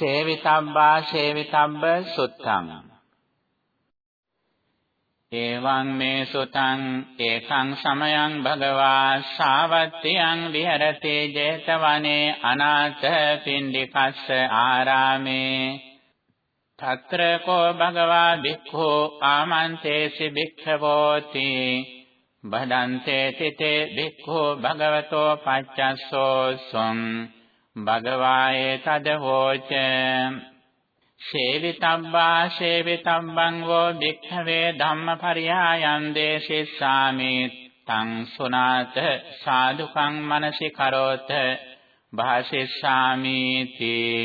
සේවිතබ්බා සේවිතබ්බ සුත්තං. එවං මේ සුතං ඒකං සමයං භගවා සාවත්තියං විහෙරති 제තවනේ අනාථ පින්ඩිකස්ස ආරාමේ. తත්‍ර කෝ භගවා භික්ඛු ආමන්තේසි භික්ඛවෝති. බඩන්තේ තිතේ භික්ඛු භගවතෝ පච්චස්සෝ සොම් භගවායේ තදවෝච. සේවිතබ්බා සේවිතබ්බං වෝ භික්ඛවේ ධම්මපරියායන් දේශිස්සාමි තං සුනාත සාදුකං මනසි කරෝත. භාසිස්සාමි තී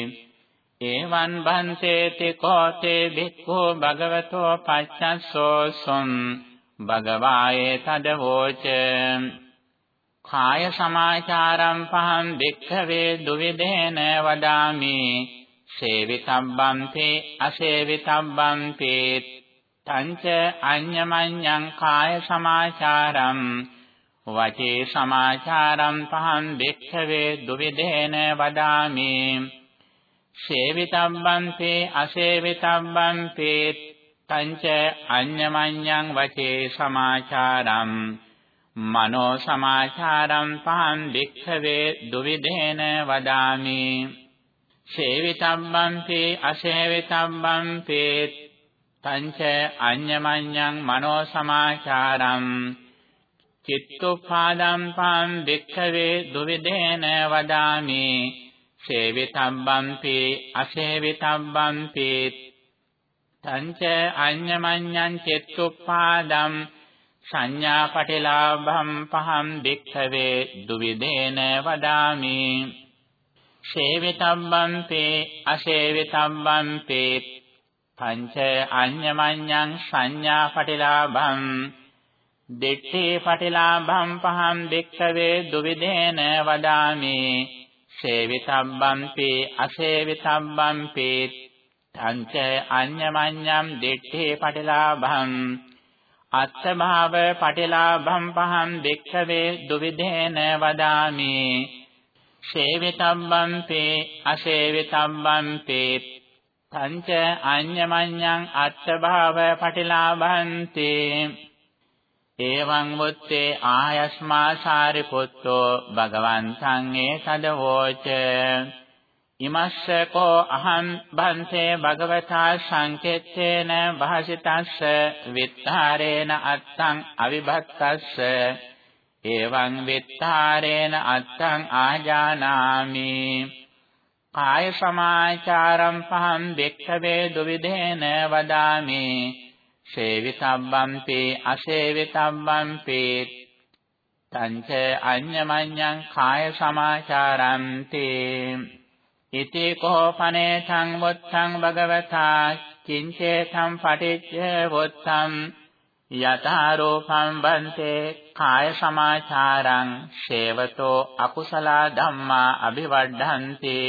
එවං බන්තේති කෝතේ භික්ඛු භගවතෝ පච්චස්සෝ සොම් භගවායේ තදවෝච. කාය සමාචාරම් පහම් භික්ඛවේ දුවිදේන වදාමි। සේවිතබ්බම්පේ අසේවිතබ්බම්පේ තංච අඤ්ඤමඤ්ඤං කාය සමාචාරම්। වචේ සමාචාරම් පහම් භික්ඛවේ දුවිදේන වදාමි। සේවිතබ්බම්පේ අසේවිතබ්බම්පේ තංච අඤ්ඤමඤ්ඤං වචේ සමාචාරම්। මනෝ සමාචාරම් පහං වික්ඛවේ දුවිදේන වදාමි. සේවිතම්බම්පි අසේවිතම්බම්පි තංච අඤ්ඤමඤ්ඤං මනෝ සමාචාරම්. චිත්තුපාදම් පං වික්ඛවේ දුවිදේන වදාමි. සේවිතම්බම්පි අසේවිතම්බම්පි තංච අඤ්ඤමඤ්ඤං චිත්තුපාදම් සංඥා පටිලාභම් පහම් භික්ඛවේ දුවිදේන වදාමි. සේවිතම්බම්පේ අසේවිතම්බම්පේ පංච අඤ්ඤමඤ්ඤං සංඥා පටිලාභම්. දිට්ඨි පටිලාභම් පහම් භික්ඛවේ දුවිදේන වදාමි. සේවිතම්බම්පේ අසේවිතම්බම්පේ තංච අඤ්ඤමඤ්ඤම් දිට්ඨි පටිලාභම්. අත්ථභාව පටිලාභම් පහම් දෙක්ඛවේ දුවිදේන වදාමි. සේවිතම්බම්පේ අසේවිතම්බම්පේ පංච අඤ්ඤමඤ්ඤං අත්ථභාව පටිලාභන්ති. එවං මුත්තේ ආයස්මා සාරිපුත්තෝ භගවන්තං ඒ සදවෝච. ඉමස්සකෝ අහං බන්තේ භගවතා සංකෙත්තේන භාසිතස්ස විත්තරේන අත්තං අවිභක්තස්ස එවං විත්තරේන අත්තං ආජානාමි කාය සමාචාරම් පහම් දෙක්ඛවේ දුවිදේන වදාමි සේවිතබ්බම්පි අසේවිතබ්බම්පි තංච අඤ්ඤමඤ්ඤං කාය සමාචාරන්ති ඉති කෝපනේ සංවොත්තං භගවතා කිංචේතං පටිච්ච වොත්තං යතාරෝපං බන්තේ කාය සමාචාරං සේවතෝ අකුසල ධම්මා අභිවඩ්ඩන්ති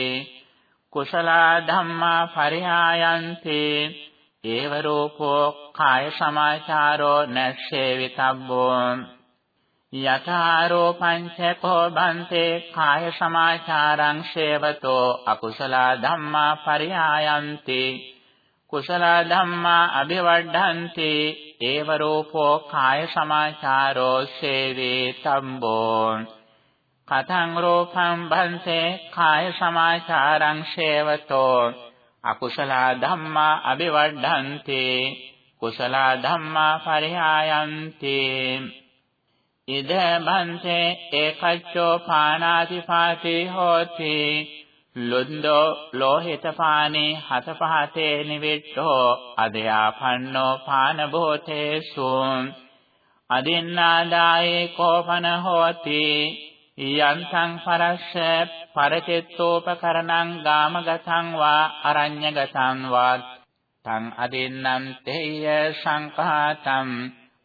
කුසල ධම්මා පරිහායන්ති ඒව රූපෝ කාය සමාචාරෝ නැස්සේවිතබ්බෝ යථාරෝපංචකෝ බන්තේ කාය සමාචාරං සේවතෝ අකුසල ධම්මා පරියායන්ති. කුසල ධම්මා අභිවඩ්ඩන්ති ඒව රූපෝ කාය සමාචාරෝ සේවේ තම්බෝ කතං රූපං බන්තේ කාය සමාචාරං සේවතෝ අකුසල ධම්මා අභිවඩ්ඩන්ති කුසල ධම්මා පරියායන්ති. ඉද බන්තේ ඒකච්චෝ පානාතිපාතේ හෝති. ලුන්දෝ ලෝහිත පානේ හත පහතේ නිවිට්ඨෝ අදයාපන්නෝ පාන භෝතේසු අදින්නාදායේ කෝපන හෝති. යන්තං පරස්ස පරචෙත්තෝපකරණං ගාමගතං වා අරඤ්‍යගතං වා තං අදින්නම් තේය සංඛාතං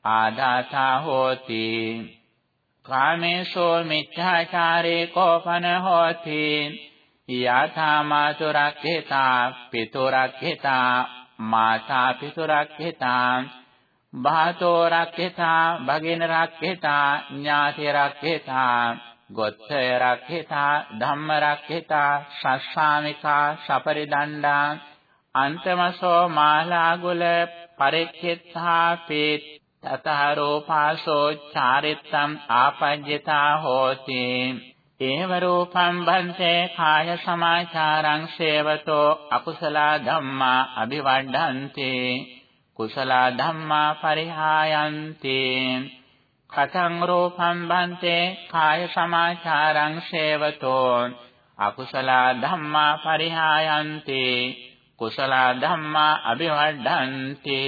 ආදාසා හෝති. කාමේසෝ මිච්ඡාචාරේ කෝපන හෝති. යථා මාතුරක්ඛිතා පිතුරක්ඛිතා මාතා පිතුරක්ඛිතා භාතෝ රක්ඛිතා භගින රක්ඛිතා ඥාති රක්ඛිතා ගොත්තය රක්ඛිතා ධම්ම රක්ඛිතා සස්සාමිකා සපරිදණ්ඩා අන්තමසෝ මාලාගුල පරික්ඛිතා පේත් තතරෝපාසෝ චාරිත්තම් ආපජ්ජතා හෝති ඒව රූපම් බන්තේ කාය සමාචාරං සේවතෝ අකුසල ධම්මා අභිවණ්ඩන්ති කුසල ධම්මා පරිහායන්ති කතං රූපම් බන්තේ කාය සමාචාරං සේවතෝ අකුසල ධම්මා පරිහායන්ති කුසල ධම්මා අභිවණ්ඩන්ති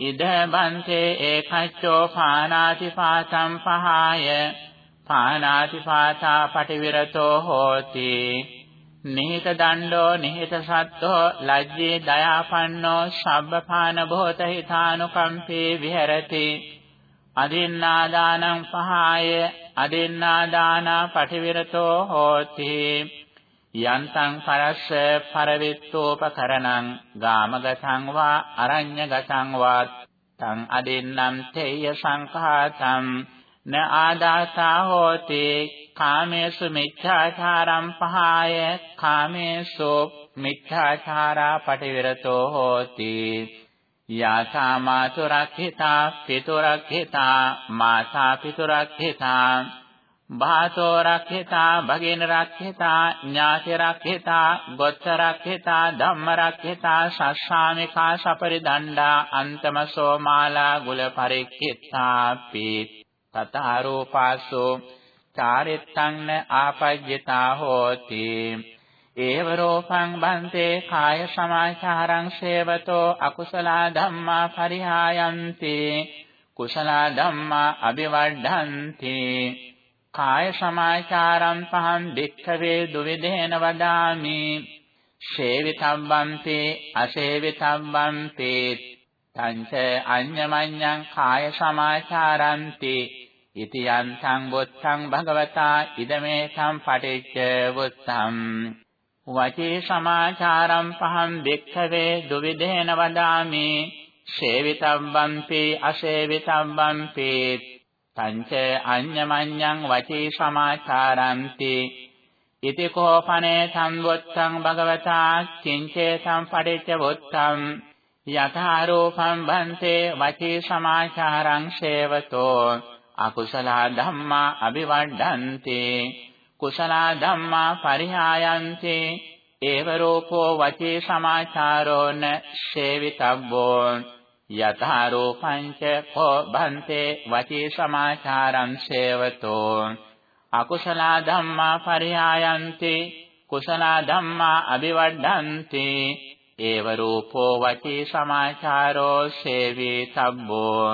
ඉද බන්තේ ඒකච්චෝ පානාති පාතම් පහාය. පානාති පාතා පටිවිරතෝ හෝති. නිහිත දණ්ඩෝ නිහිත සත්තෝ ලජ්ජේ දයාපන්නෝ සබ්බපාන භෝත හිතානුකම්පේ විහෙරති. අදින්නාදානං පහාය. අදින්නාදානා පටිවිරතෝ හෝති. යන්තං පරස්ස පරවිත්තෝපකරණං ගාමගතං වා අරඤ්‍යගතං වා තං අදින්නම් තේය සංඛාතං න ආදාසා හෝති කාමේසු මිච්ඡාචාරම් පහාය කාමේසු මිච්ඡාචාරා පටිවිරතෝ හෝති යාසා මාතුරක්ඛිතා පිතුරක්ඛිතා මාසා පිතුරක්ඛිතා භාතෝ රක්ඛිතා භගින රක්ඛිතා ඥාති රක්ඛිතා ගොත්ත රක්ඛිතා ධම්ම රක්ඛිතා සස්සාමිකා සපරිදණ්ඩා අන්තමසෝ මාලා ගුල පරික්ඛිතා පීත් තතරෝපාසෝ චාරිත්තං ආපජ්ජතා හෝති ඒව රෝපං බන්තේ කාය සමාචාරං සේවතෝ අකුසල ධම්මා පරිහායන්ති කුසල ධම්මා අභිවර්ධන්ති කාය සමාචාරං පහං භික්ඛවේ දුවිදේන වදාමි. ශේවිතබ්බන්ති අශේවිතබ්බන්ති තංච අඤ්ඤමඤ්ඤං කාය සමාචාරන්ති. ඉති යන්තං වොත්තං භගවතා ඉදමේ සම්පටිච්ච වොත්තං. වචේ සමාචාරම් පහම් දෙක්ඛවේ දුවිදේන වදාමි. සේවිතබ්බම්පි අසේවිතබ්බම්පි පංච අඤ්ඤමඤ්ඤං වචේ සමාචාරන්ති ඉති කෝපනේ සම්වොත්තං භගවතා කිංචේ සම්පටිච්ච වොත්තං. යථාරෝපම් බන්තේ වචේ සමාචාරං සේවතෝ. අකුසල ධම්මා අභිවණ්ඩන්ති කුසල ධම්මා පරිහායන්ති ඒව රූපෝ වචේ සමාචාරෝන සේවිතබ්බෝ. යථාරෝපංච කෝ බන්තේ වචේ සමාචාරං සේවතෝ. අකුසල ධම්මා පරිහායන්ති කුසල ධම්මා අභිවණ්ඩන්ති ඒව රූපෝ වචේ සමාචාරෝ සේවී තබ්බෝ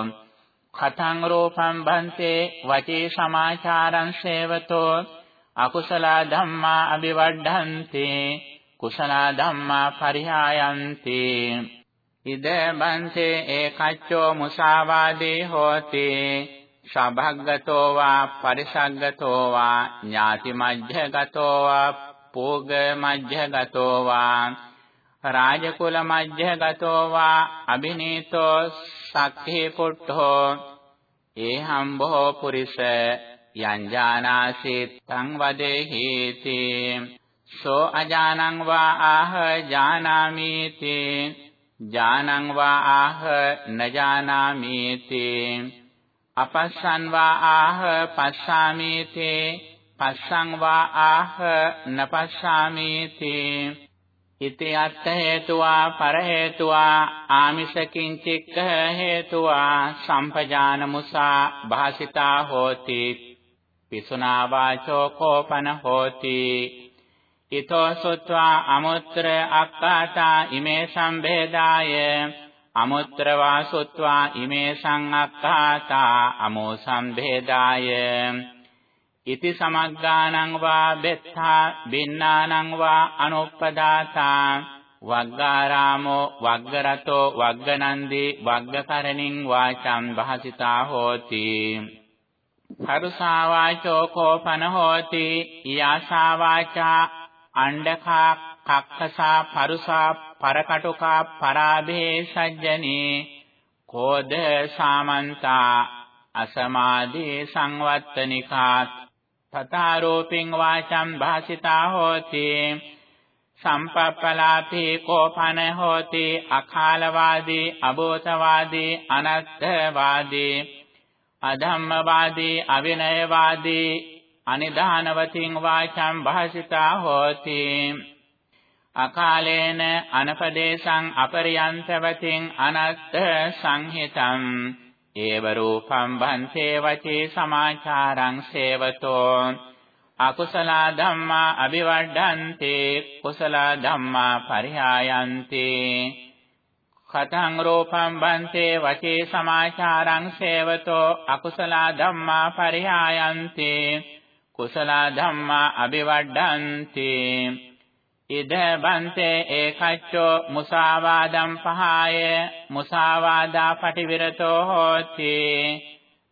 කතං රූපං බන්තේ වචේ සමාචාරං සේවතෝ. අකුසල ධම්මා අභිවඩ්ඩන්ති කුසල ධම්මා පරිහායන්ති ඉද බන්තේ ඒකච්චෝ මුසාවාදී හෝති. සභග්ගතෝ වා පරිසග්ගතෝ වා ඥාති මජ්ජගතෝ වා පෝග මජ්ජගතෝ වා රාජකුල මජ්ජගතෝ වා අබිනීතෝ සක්ඛේ පුට්ඨෝ ඒහම් බොහෝ පුරිස යං ජානාසි තං වදේහිති. සෝ අජානං වා ආහ ජානාමිති. ජානං වා ආහ නජානාමිති। අපස්සන් වා ආහ පස්සාමිති। පස්සං වා ආහ නපස්සාමිති। ඉති අත්ථ හේතුවා පර හේතුවා ආමිෂකින් චික්ඛ හේතුවා සම්පජාන මුසා භාසිතා හෝති। පිසුනා වාචෝ කෝපන හෝති। ඊතෝ සුත්වා අමුත්‍ර අක්කාතා ඉමේ සම්භේදාය අමුත්‍ර වාසුත්වා ඉමේ සංඅක්කාතා අමෝ සම්භේදාය ඉති සමග්ගානං වා බෙත්තා බින්නානං වා අනුප්පදාතා වග්ගාරාමෝ වග්ගරතෝ වග්ගනන්දි වග්ගකරණින් වාචං භාසිතා හෝති පරුසා වාචෝ කෝපන හෝති යාසා වාචා අණ්ඩකා කක්කසා පරුසා පරකටුකා පරාභේ සජ්ජනේ කෝද සාමන්තා අසමාදී සංවත්තනිකාත් තථා රූපින් වාචම් භාසිතා හෝති සම්පප්පලාපේ කෝපන හෝති අකාලවාදී අබෝතවාදී අනත්තවාදී අධම්මවාදී අවිනයවාදී අනිදානවතින් වාචම් භාසිතා හෝති। අකාලේන අනපදේශං අපරියන්තවතින් අනත්ත සංහිතං। ඒව රූපම් බන්තේ වචේ සමාචාරං සේවතෝ। අකුසල ධම්මා අபிවඩ්ඩන්ති කුසල ධම්මා පරිහායන්ති। කතං රූපම් බන්තේ වචේ සමාචාරං සේවතෝ අකුසල ධම්මා පරිහායන්ති। කුසල ධම්මා අபிවඩ්ඩන්ති ඉද බන්තේ ඒකච්චෝ මුසාවාදම් පහය. මුසාවාදා පටිවිරතෝ හෝති.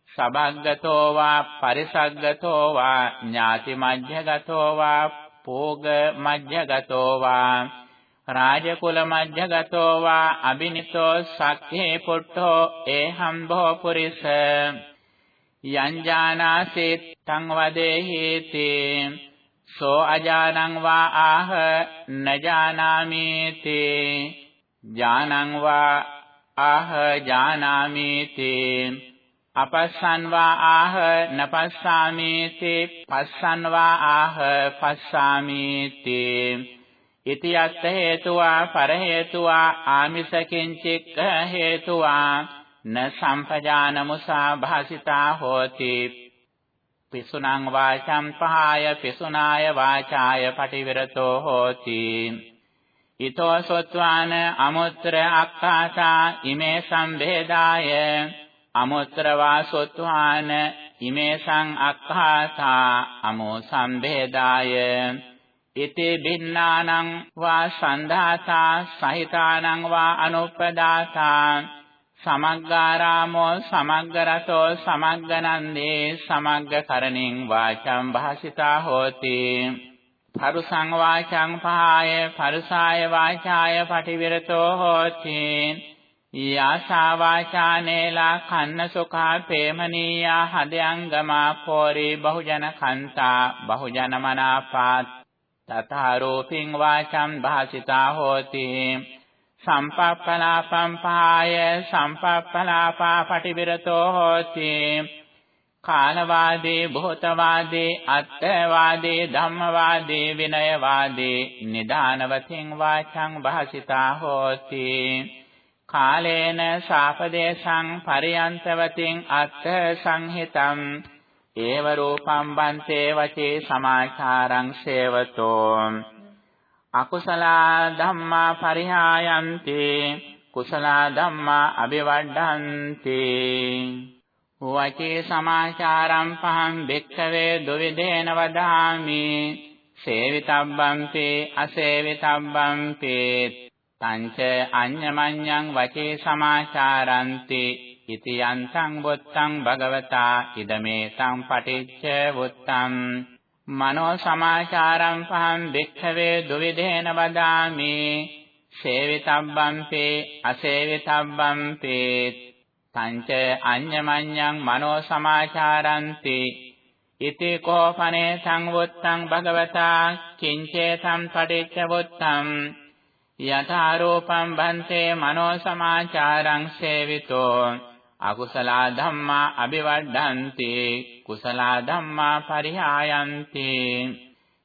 සබග්ගතෝ වා පරිසග්ගතෝ වා ඥාති මජ්ජගතෝ වා පෝග මජ්ජගතෝ වා. රාජකුල මජ්ජගතෝ වා අබිනිතෝ සක්ඛේ පුට්ඨෝ. ඒහම් භෝ පුරිස. යංජානාසේ තං වදේහිති සෝ අජානං වා ආහ නජානාමේති ඥානං වා ආහ ජානාමේති අපස්සන් වා ආහ නපස්සාමේති පස්සන් වා ආහ පස්සාමේති ඉති අත්ථ හේතුවා පර හේතුවා ආමිස කිංචික්ඛ හේතුවා න සම්පජානමුසා භාසිතා හෝති. පිසුනං වාචම් පහාය පිසුනාය වාචාය පටිවිරතෝ හෝති. ඊතෝ සොත්වාන අමුත්‍ර අක්ඛාසා ඉමේ සම්භේදාය අමුත්‍ර වාසොත්වාන ඉමේ සං අක්ඛාසා අමෝ සම්භේදාය ඉති බින්නානං වා සන්ධාසා සහිතානං වා අනුප්පදාසා. සමග්ගාරාමෝ සමග්ගරතෝ සමග්ගනන්දේ සමග්ගකරණින් වාචම් භාසිතා හෝති. පරුසං වාචං පහාය පරුසාය වාචාය පටිවිරතෝ හෝති. යාසා වාචානේලා කන්න සුඛා ප්‍රේමනීයා හදයංගමා පෝරේ බහුජන කන්තා බහුජන මනාපාත්. තථා රූපින් වාචම් භාසිතා හෝති. සම්පප්පලාපම් පහය සම්පප්පලාපා පටිවිරතෝ හෝති. කාලවාදී භූතවාදී අත්ථවාදී ධම්මවාදී විනයවාදී නිදානවතින් වාචං භාසිතා හෝති. කාලේන සාපදේශං පරියන්තවතින් අත්ථ සංහිතං ඒව රූපම් බන්තේ වචේ සමාචාරං සේවතෝ. අකුසල ධම්මා පරිහායන්ති කුසල ධම්මා අபிවඩ්ඩන්ති වචේ සමාචාරම් පහං භික්ඛවේ දුවිදේන වදාමි. සේවිතබ්බම්පි අසේවිතබ්බම්පි තංච අඤ්ඤමඤ්ඤං වචේ සමාචාරන්ති. ඉති යන්තං වොත්තං භගවතා ඉදමේ තං පටිච්ච වොත්තං මනෝ සමාචාරම් පහම් භික්ඛවේ දුවිදේන වදාමි. සේවිතබ්බම්පේ අසේවිතබ්බම්පේ තංච අඤ්ඤමඤ්ඤං මනෝ සමාචාරන්ති. ඉති කෝපනේ සංවුත්තං භගවතා කිංචේතං පටිච්ච වුත්තං යථාරෝපං බන්තේ මනෝ සමාචාරං සේවිතෝ. අකුසලා ධම්මා අබිවඩ්ඩන්ති කුසලා ධම්මා පරිහායන්ති.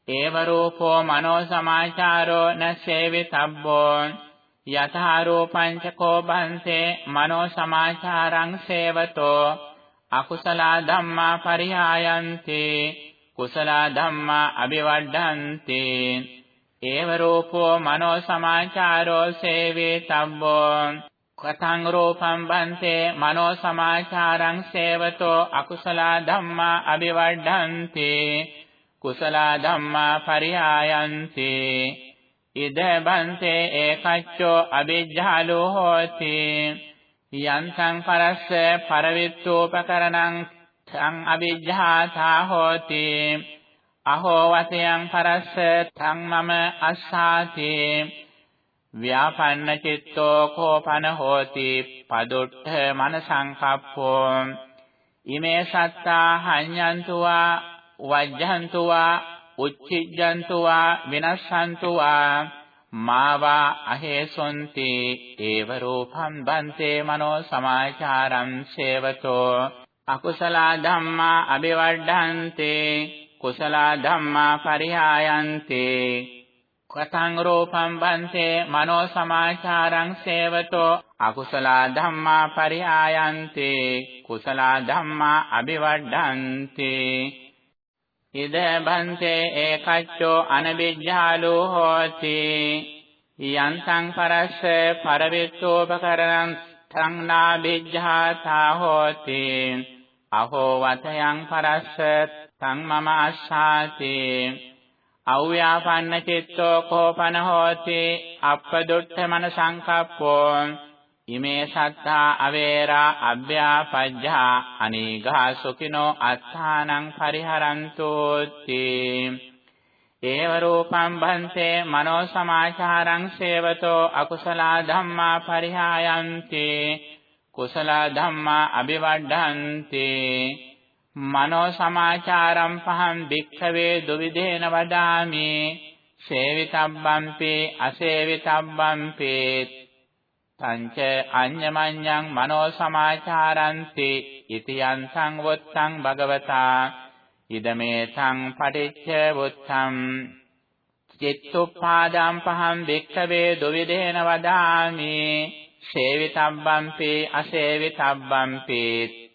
ඒව රූපෝ මනෝ සමාචාරෝ නසේවිතබ්බෝ යථා රූපං චකෝ බන්සේ මනෝ සමාචාරං සේවතෝ අකුසලා ධම්මා පරිහායන්ති කුසලා ධම්මා අබිවඩ්ඩන්ති ඒව රූපෝ මනෝ සමාචාරෝ සේවිතබ්බෝ කතං රූපං බන්තේ මනෝ සමාචාරං සේවතෝ අකුසල ධම්මා අபிවඩ්ඩಂತಿ කුසල ධම්මා පරියායන්ති. ඉද බන්තේ ඒකච්චෝ අවිජ්ජාලෝ හෝති. යන්තං පරස්ස පරවිත්තෝපකරණං තං අවිජ්ජාතා හෝති. අහෝ වතයන් පරස්ස තං මම අස්සාති. ව්‍යාපන්න චිත්තෝ කෝපන හෝති පදුට්ඨ මනසංකප්පෝ. ඉමේ සත්තා හඤ්ඤන්තුවා වජ්ජන්තු වා උච්චිජ්ජන්තු වා විනස්සන්තු වා මාවා අහේසොන්ති ඒව රූපං බන්තේ මනෝ සමාචාරං සේවතෝ. අකුසල ධම්මා අபிවඩ්ඩන්තේ කුසල ධම්මා පරිහායන්තේ. කතං රූපං බන්තේ මනෝ සමාචාරං සේවතෝ අකුසල ධම්මා පරිහායන්තේ කුසල ධම්මා අபிවඩ්ඩන්තේ ඉද බන්තේ ඒකච්චෝ අනබිජ්ජාලෝ හෝති යන්තං පරස්ස පරවිත්තෝපකරණං සංනා බිජ්ජාතා හෝති අහෝ වතයන් පරස්ස තං මම අස්සාති අව්‍යාපන්න චිත්තෝ කෝපන හෝති අප්පදුට්ඨ මන සංකප්පෝ ඉමේ සත්තා අවේරා අභ්‍යාපජ්ජා අනීඝා සුඛිනෝ අත්තානං පරිහරන්තෝති ඒව රූපං භන්තේ මනෝ සමාචාරං සේවතෝ අකුසල ධම්මා පරිහායන්ති කුසල ධම්මා අபிවඩ්ඩන්ති මනෝ සමාචාරම් පහං භික්ඛවේ දුවිදේන වදාමි. සේවිතබ්බම්පි අසේවිතබ්බම්පි. තංච අඤ්ඤමඤ්ඤං මනෝ සමාචාරන්ති ඉති යන්සං වොත්තං භගවතා. ඉදමේ සං පටිච්ච වොත්තං. චිත්තුප්පාදම් පහං වික්ඛවේ දුවිදේන වදාමි. සේවිතබ්බම්පි අසේවිතබ්බම්පි.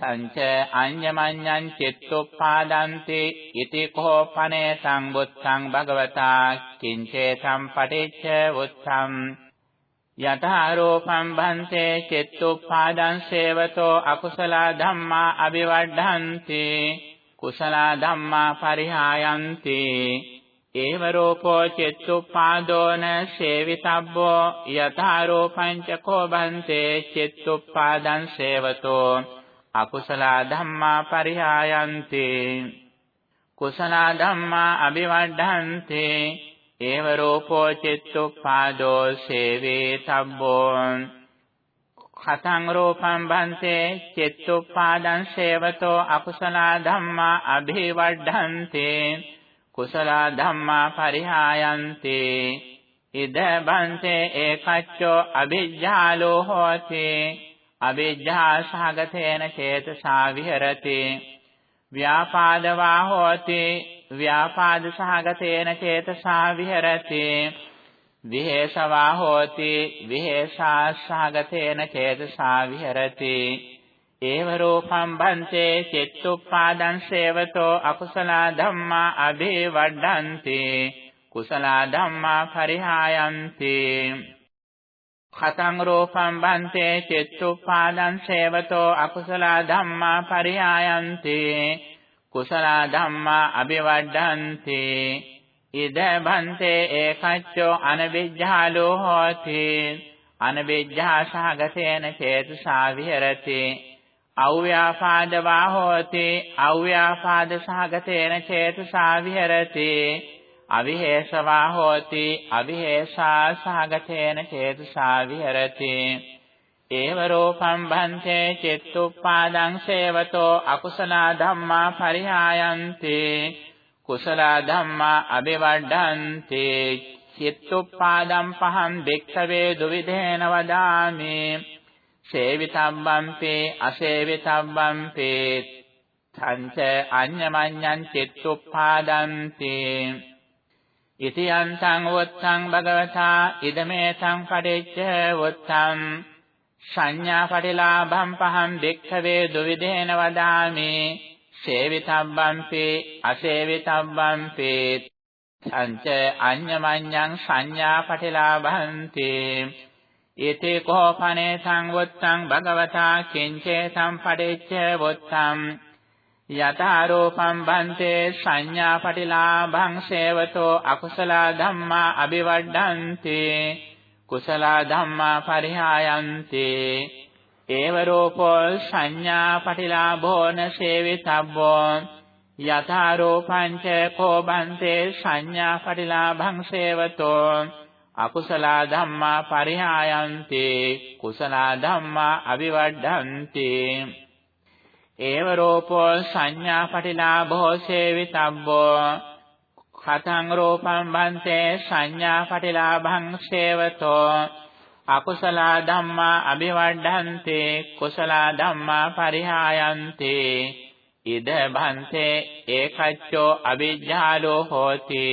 තංච අඤ්ඤමඤ්ඤං චිත්තුප්පාදන්ති ඉති කෝපනේ සංබුත්තං භගවතා කිංචේ සම්පටිච්ච වොත්තං යථාරෝපං භන්තේ චිත්තුප්පාදං සේවතෝ අකුසල ධම්මා අபிවඩ්ඩන්ති කුසල ධම්මා පරිහායන්ති. ඒව රූපෝ චිත්තුප්පාදෝන සේවිතබ්බෝ. යථාරෝපං චකෝ භන්තේ චිත්තුප්පාදං සේවතෝ. අකුසල ධම්මා පරිහායන්ති. කුසල ධම්මා අபிවඩ්ඩන්ති ඒව රූපෝ චිත්තුප්පාදෝ සේවේ තබ්බෝ. කතං රූපං බන්තේ චිත්තුප්පාදං සේවතෝ අකුසල ධම්මා අභිවඩ්ඩන්තේ. කුසල ධම්මා පරිහායන්ති. ඉද බන්තේ ඒකච්චෝ අවිජ්ජාලෝ හෝති. අවිජ්ජා සහගතේන චේතසා විහෙරති ව්‍යාපාදවා හෝති ව්‍යාපාද සහගතේන චේතසා විහෙරති විහෙසවා හෝති විහෙසා සහගතේන චේතසා විහෙරති ඒව රූපං බන්තේ චිත්තුප්පාදං සේවතෝ අකුසල ධම්මා අභිවඩ්ඩන්ති කුසල ධම්මා පරිහායන්ති khතං රූපං බන්තේ චිත්තුප්පාදං සේවතෝ අකුසල ධම්මා පරිහායන්ති කුසල ධම්මා අபிවඩ්ඩන්ති ඉද භන්තේ ඒකච්චෝ අනබිජ්ජාලෝ හෝති. අනබිජ්ජා සහගතේන චේතසා විහෙරති අව්‍යාපාදවා හෝති. අව්‍යාපාද සහගතේන චේතසා විහෙරති අවිහෙසවා හෝති අවිහෙසා සහගතේන චේතසා විහෙරති ඒව රූපං භන්තේ චිත්තුප්පාදං සේවතෝ අකුසල ධම්මා පරිහායන්ති. කුසල ධම්මා අபிවඩ්ඩන්ති චිත්තුප්පාදං පහං දෙක්ඛවේ දුවිධේන වදාමි. සේවිතබ්බම්පි අසේවිතබ්බම්පි. තංච අඤ්ඤමඤ්ඤං චිත්තුප්පාදන්ති. ඉති යන්තං වොත්තං භගවතා ඉදමේ සංපටිච්ච වොත්තං සංඥා පටිලාභම් පහම් දෙක්ඛවේ දුවිදේන වදාමි සේවිතබ්බම්පි අසේවිතබ්බම්පි සංච අඤ්ඤමඤ්ඤං සංඥා පටිලාභන්ති ඊතේ කෝපනේ සංවත්තං භගවතා කිංචේ සම්පඩෙච්ච වොත්තම් යතාරෝපම් බන්තේ සංඥා පටිලාභං සේවතෝ අකුසල ධම්මා අபிවඩ්ඩන්ති කුසල ධම්මා පරිහායන්ති. ඒව රූපෝ සංඥා පටිලාභෝන සේවිතබ්බෝ. යථා රූපංච කෝබන්තේ සංඥා පටිලාභං සේවතෝ. අකුසල ධම්මා පරිහායන්ති කුසල ධම්මා අවිවඩ්ඩන්ති ඒව රූපෝ සංඥා පටිලාභෝ සේවිතබ්බෝ කතං රූපං බන්තේ සංඥා පටිලාභං සේවතෝ අකුසල ධම්මා අභිවඩ්ඩන්තේ කුසල ධම්මා පරිහායන්ති ඉද භන්තේ ඒකච්චෝ අවිජ්ජාලෝ හෝති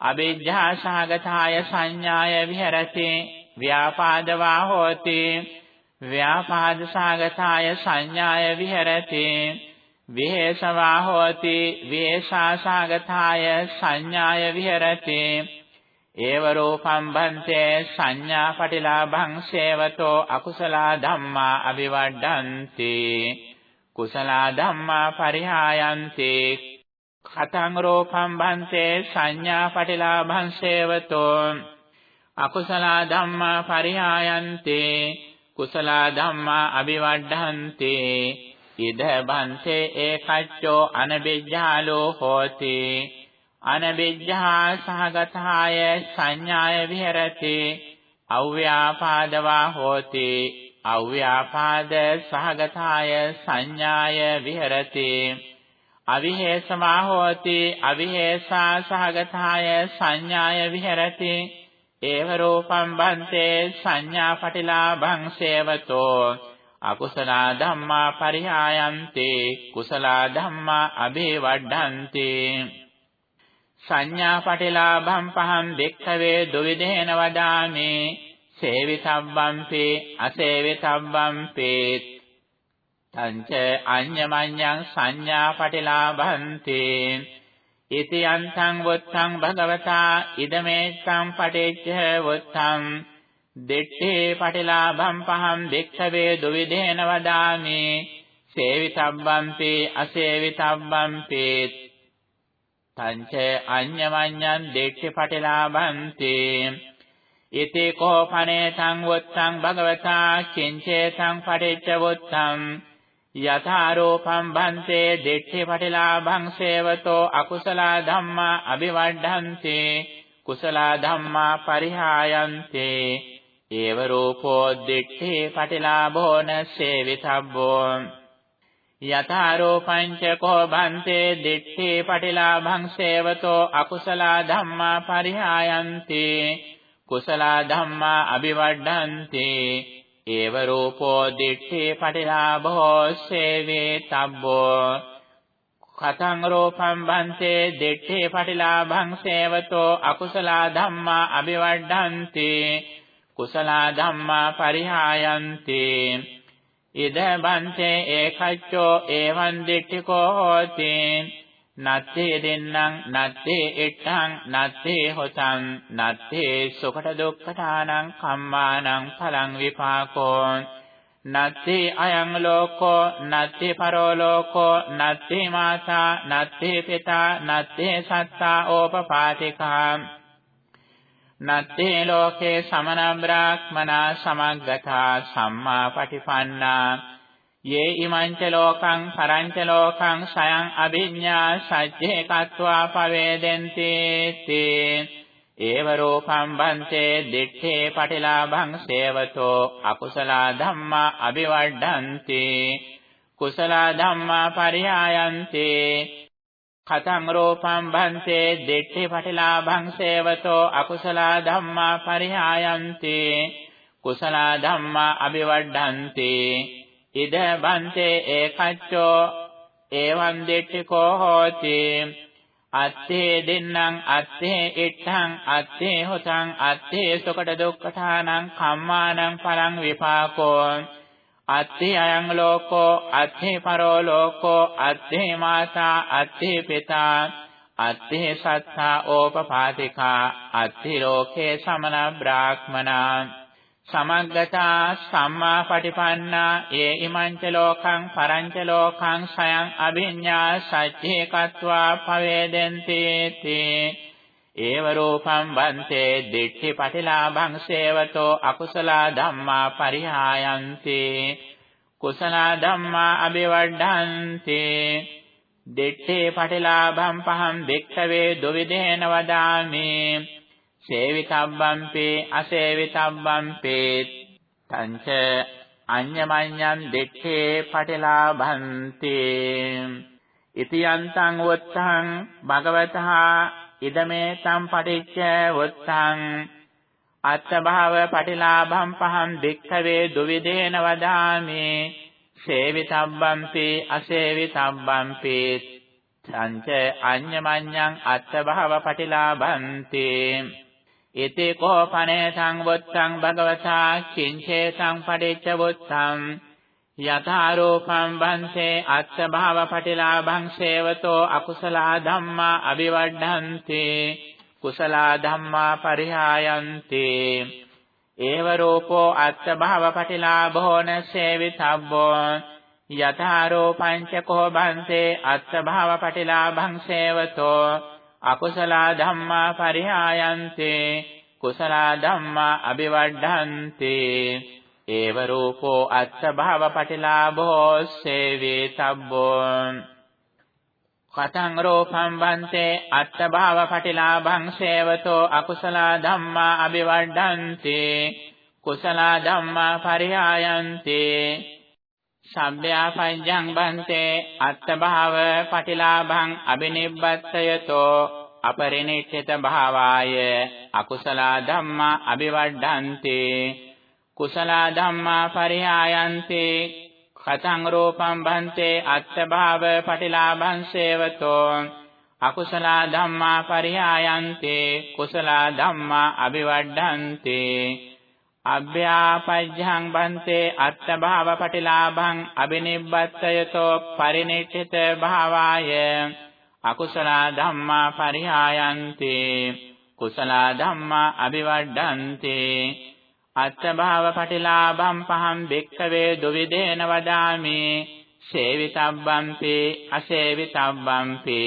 අවිජ්ජා සහගතාය සංඥාය විහෙරති ව්‍යාපාදවා හෝති ව්‍යාපාද සහගතාය සංඥාය විහෙරති විහෙසවා හෝති විහෙසා සහගතාය සංඥාය විහෙරති ඒව රූපම් බන්තේ සංඥා පටිලාභං සේවතෝ අකුසල ධම්මා අවිවඩ්ඩಂತಿ කුසල ධම්මා පරිහායන්ති කතං රූපම් බන්තේ සංඥා පටිලාභං සේවතෝ අකුසල ධම්මා පරිහායන්ති කුසල ධම්මා අවිවඩ්ඩಂತಿ ඉද බන්තේ ඒකච්චෝ අනබිජ්ජාලෝ හෝති. අනබිජ්ජහා සහගතහාය සංඥාය විහෙරති. අව්‍යාපාදවා හෝති. අව්‍යාපාද සහගතාය සංඥාය විහෙරති. අවිහෙසමා හෝති. අවිහෙසා සහගතාය සංඥාය විහෙරති. ඒව රූපම් බන්තේ සංඥා පටිලාභං සේවතෝ අකුසල ධම්මා පරිහායන්ති කුසල ධම්මා අභිවඩ්ඩන්ති සංඥා පටිලාභම් පහම් දෙක්ඛවේ දුවිදේන වදාමි සේවිතබ්බම්පි අසේවිතබ්බම්පි. තංච අඤ්ඤමඤ්ඤං සංඥා පටිලාභන්ති ඉති අන්තං වොත්තං භගවතා ඉදමේත්තං පටිච්ච වොත්තං දෙට්ඨේ පටිලාභම් පහම් දෙක්ඛවේ දුවිදේන වදාමි සේවිතබ්බම්පි අසේවිතබ්බම්පි තංච අඤ්ඤමඤ්ඤං දෙක්ඛේ පටිලාභන්ති ඉති කෝපනේ තං වොත්තං භගවතා කිංචේතං පටිච්ච වොත්තං යථාරෝපම් බන්තේ දෙක්ඛේ පටිලාභං සේවතෝ අකුසල ධම්මා අභිවඩ්ඩන්ති කුසල ධම්මා පරිහායන්ති. ඒව රූපෝ දෙක්ඛේ පටිලාභෝන සේවිතබ්බෝ. යථාරෝපංච කෝ බන්තේ දිට්ඨේ පටිලාභං සේවතෝ අකුසල ධම්මා පරිහායන්ති කුසල ධම්මා අභිවඩ්ඩන්ති. ඒව රූපෝ දිට්ඨේ පටිලාභෝ සේවේ තබ්බෝ කතං රූපං බන්තේ දිට්ඨේ පටිලාභං සේවතෝ අකුසල ධම්මා අභිවඩ්ඩන්ති කුසල ධම්මා පරිහායන්ති ඉද බන්තේ ඒකච්චෝ එවං දිට්ඨිකෝ හෝති නත්තේ දෙන්නං නත්තේ එට්ඨං නත්තේ හොතං නත්තේ සුඛට දුක්ඛතානං කම්මානං පලං විපාකෝ නත්තේ අයං ලෝකෝ නත්තේ පරෝ ලෝකෝ නත්තේ මාතා නත්තේ පිතා නත්තේ සත්තා ඕපපාතිකා නත්තේ ලෝකේ සමන බ්‍රාහ්මනා සමග්ගතා සම්මා පටිපන්නා. යේ ඉමංච ලෝකං පරංච ලෝකං සයං අභිඤ්ඤා සච්චේ කତ୍වා පවේදෙන්ති තේ. ඒව රූපං බන්තේ දිත්තේ පටිලාභං සේවතෝ අකුසල ධම්මා අ비වඩ්ඩಂತಿ කුසල ධම්මා පරියායන්ති කතං රූපං බන්තේ දිත්තේ පටිලාභං සේවතෝ අකුසල ධම්මා පරියායන්ති කුසල ධම්මා අ비වඩ්ඩಂತಿ ඉද භන්තේ ඒකච්චෝ එවං දෙට්ඨිකෝ හෝති. අත්තේ දෙන්නං අත්තේ ඉත්තං අත්තේ හොතං අත්තේ සුකට දුක්ඛතානං කම්මානං පරං විපාකෝ. අත්ථි අයං ලෝකෝ අත්ථි පරෝ ලෝකෝ අත්ථි මාතා අත්ථි පිතා අත්ථි සත්තා ඕපපාතිකා අත්ථි ලෝකේ සමන බ්‍රාහ්මනා. සමග්ගතා සම්මා පටිපන්නා ඒ ඉමංච ලෝකං පරංච ලෝකං සයං අභිඤ්ඤා සච්චේ කତ୍වා පවේදෙන්ති තේ. ඒව රූපං වන්තේ දිට්ඨි පටිලාභං සේවතෝ අකුසල ධම්මා පරිහායන්ති. කුසල ධම්මා අභිවඩ්ඩන්ති. දිට්ඨි පටිලාභං පහම් දෙක්ඛවේ දුවිදේන වදාමි. සේවිතබ්බම්පි අසේවිතබ්බම්පි තංච අඤ්ඤමඤ්ඤං දිත්තේ පටිලාභන්ති ඉති යන්තං වොත්තං භගවතහා ඉදමේ තම් පටිච්ච වොත්තං අත්ථභාව පටිලාභම් පහම් දික්ඛවේ දුවිදේන වදාමි සේවිතබ්බම්පි අසේවිතබ්බම්පි සංච අඤ්ඤමඤ්ඤං අත්ථභාව පටිලාභන්ති ඉති කෝපනේ සංවොත්තං භගවතා කිංචේ සංපටිච්ච වොත්තං යථාරෝපං වංසේ අත්ථභාව පටිලාභං සේවතෝ අකුසලා ධම්මා අවිවඩ්ඩන්ති කුසලා ධම්මා පරිහායන්ති ඒව රූපෝ අත්ථභාව පටිලාභෝ න සේවිතබ්බෝ යථාරෝපං ච කෝ වංසේ අත්ථභාව පටිලාභං සේවතෝ අකුසලා ධම්මා පරිහායන්ති කුසලා ධම්මා අවිවඩ්ඩන්ති ඒව රූපෝ අත්ථ භව පටිලාභෝ සේවේ තබ්බෝ. කතං රූපං වන්තේ අත්ථ භව පටිලාභං සේවතෝ අකුසල ධම්මා අபிවඩ්ඩන්ති කුසල ධම්මා පරිහායන්ති. සබ්බයා පඤ්ඤං වන්තේ අත්ථ භව පටිලාභං අබිනිබ්බත්තයතෝ අපරිනිච්ඡිත භාවාය අකුසල ධම්මා අபிවඩ්ඩන්ති කුසල ධම්මා පරිහායන්ති කතං රූපං භන්තේ අත්ථභාව පටිලාභං සේවතෝ අකුසල ධම්මා පරිහායන්ති කුසල ධම්මා අபிවඩ්ඩන්ති අභ්‍යාපජ්ජං බන්තේ අත්ථභාව පටිලාභං අබිනිබ්බත්තයතෝ පරිනිච්ඡිත භාවාය අකුසල ධම්මා පරිහායන්ති කුසල ධම්මා අபிවඩ්ඩන්ති අත්ථභාව පටිලාභම් පහම් බෙක්කවේ දුවිදේන වදාමි සේවිතබ්බම්පි අසේවිතබ්බම්පි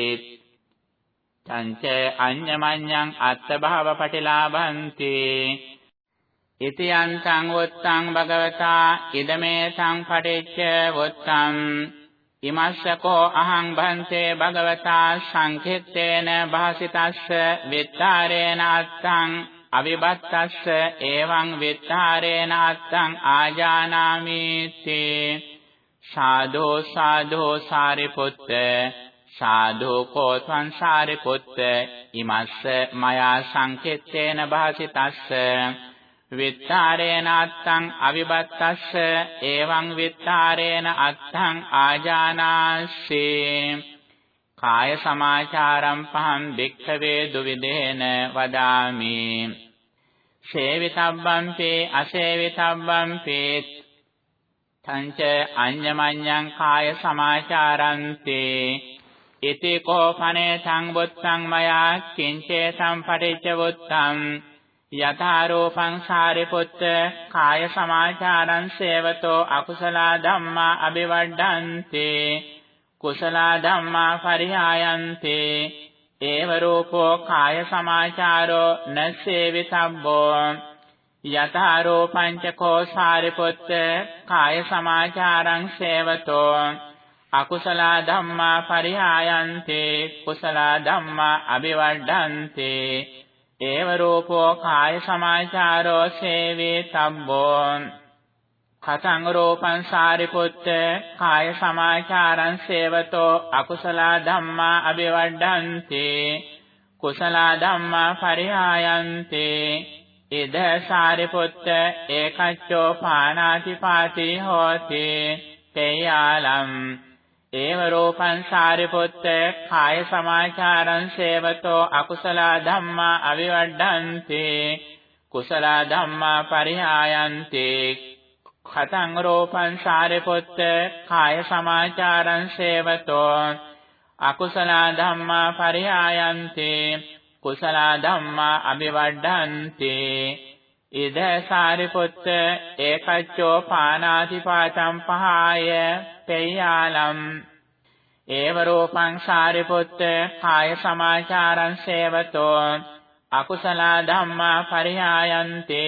තංච අඤ්ඤමඤ්ඤං අත්ථභාව පටිලාභන්ති ඉති යන්තං වොත්තං භගවතා ඉදමේ සංපටිච්ච වොත්තං ඉමස්සකෝ අහං භන්තේ භගවතා සංඛිත්තේන භාසිතස්ස විත්තරේන අත්තං අවිබත්තස්ස එවං විත්තරේන අත්තං ආජානාමිති සාධෝ සාධෝ සාරිපුත්ත සාධෝ කෝත්වං සාරිපුත්ත ඉමස්ස මයා සංකෙත්තේන භාසිතස්ස විත්තරේන අත්තං අවිබත්තස්ස එවං විත්තරේන අත්තං ආජානාස්සේ. කාය සමාචාරම් පහම් වික්ඛවේ දුවිදේන වදාමි. සේවිතබ්බම්පේ අසේවිතබ්බම්පේ තංච අඤ්ඤමඤ්ඤං කාය සමාචාරන්තේ. ඉති කෝපනේ සංවුත්තං මයා කිංචේ සම්පටිච්ච වුත්තං යථාරෝපං සාරිපුත්ත කාය සමාචාරං සේවතෝ අකුසල ධම්මා අபிවඩ්ඩන්තේ කුසල ධම්මා පරිහායන්ති ඒව රූපෝ කාය සමාචාරෝ නස්සේවිතබ්බෝ යථාරෝපංච කෝසාරිපුත්ත කාය සමාචාරං සේවතෝ අකුසල ධම්මා පරිහායන්ති කුසල ධම්මා අபிවඩ්ඩන්ති ඒව රූපෝ කාය සමාචාරෝ සේවේ තබ්බෝ කතං රූපං සාරිපුත්ත කාය සමාචාරං සේවතෝ අකුසල ධම්මා අபிවඩ්ඩන්ති කුසල ධම්මා පරිහායන්ති. ඉද සාරිපුත්ත ඒකච්චෝ පානාති පාති හෝති. තේයාලම් ඒව රූපං සාරිපුත්ත කාය සමාචාරං සේවතෝ අකුසල ධම්මා අවිවඩ්ඩන්ති කුසල ධම්මා පරිහායන්ති. කතං රූපං සාරිපුත්ත කාය සමාචාරං සේවතෝ අකුසල ධම්මා පරිහායන්ති කුසල ධම්මා අභිවඩ්ඩන්ති ඉද සාරිපුත්ත ඒකච්චෝ පානාති පාතම් පහාය පෙය්‍යාලම්. ඒව රූපං සාරිපුත්ත කාය සමාචාරං සේවතෝ අකුසල ධම්මා පරිහායන්ති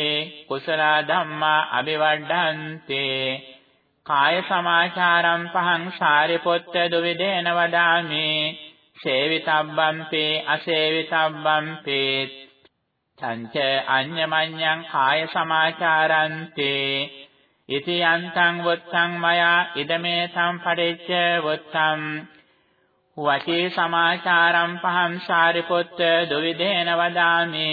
කුසල ධම්මා අபிවඩ්ඩන්ති කාය සමාචාරම් පහං සාරිපුත්ත දුවිදේන වදාමි. සේවිතබ්බම්පි අසේවිතබ්බම්පි. තංච අඤ්ඤමඤ්ඤං කාය සමාචාරන්ති ඉති යන්තං වුත්තං මයා ඉදමේ සම්පටිච්ච වුත්තං වචී සමාචාරම් පහං සාරිපුත්ත දුවිදේන වදාමි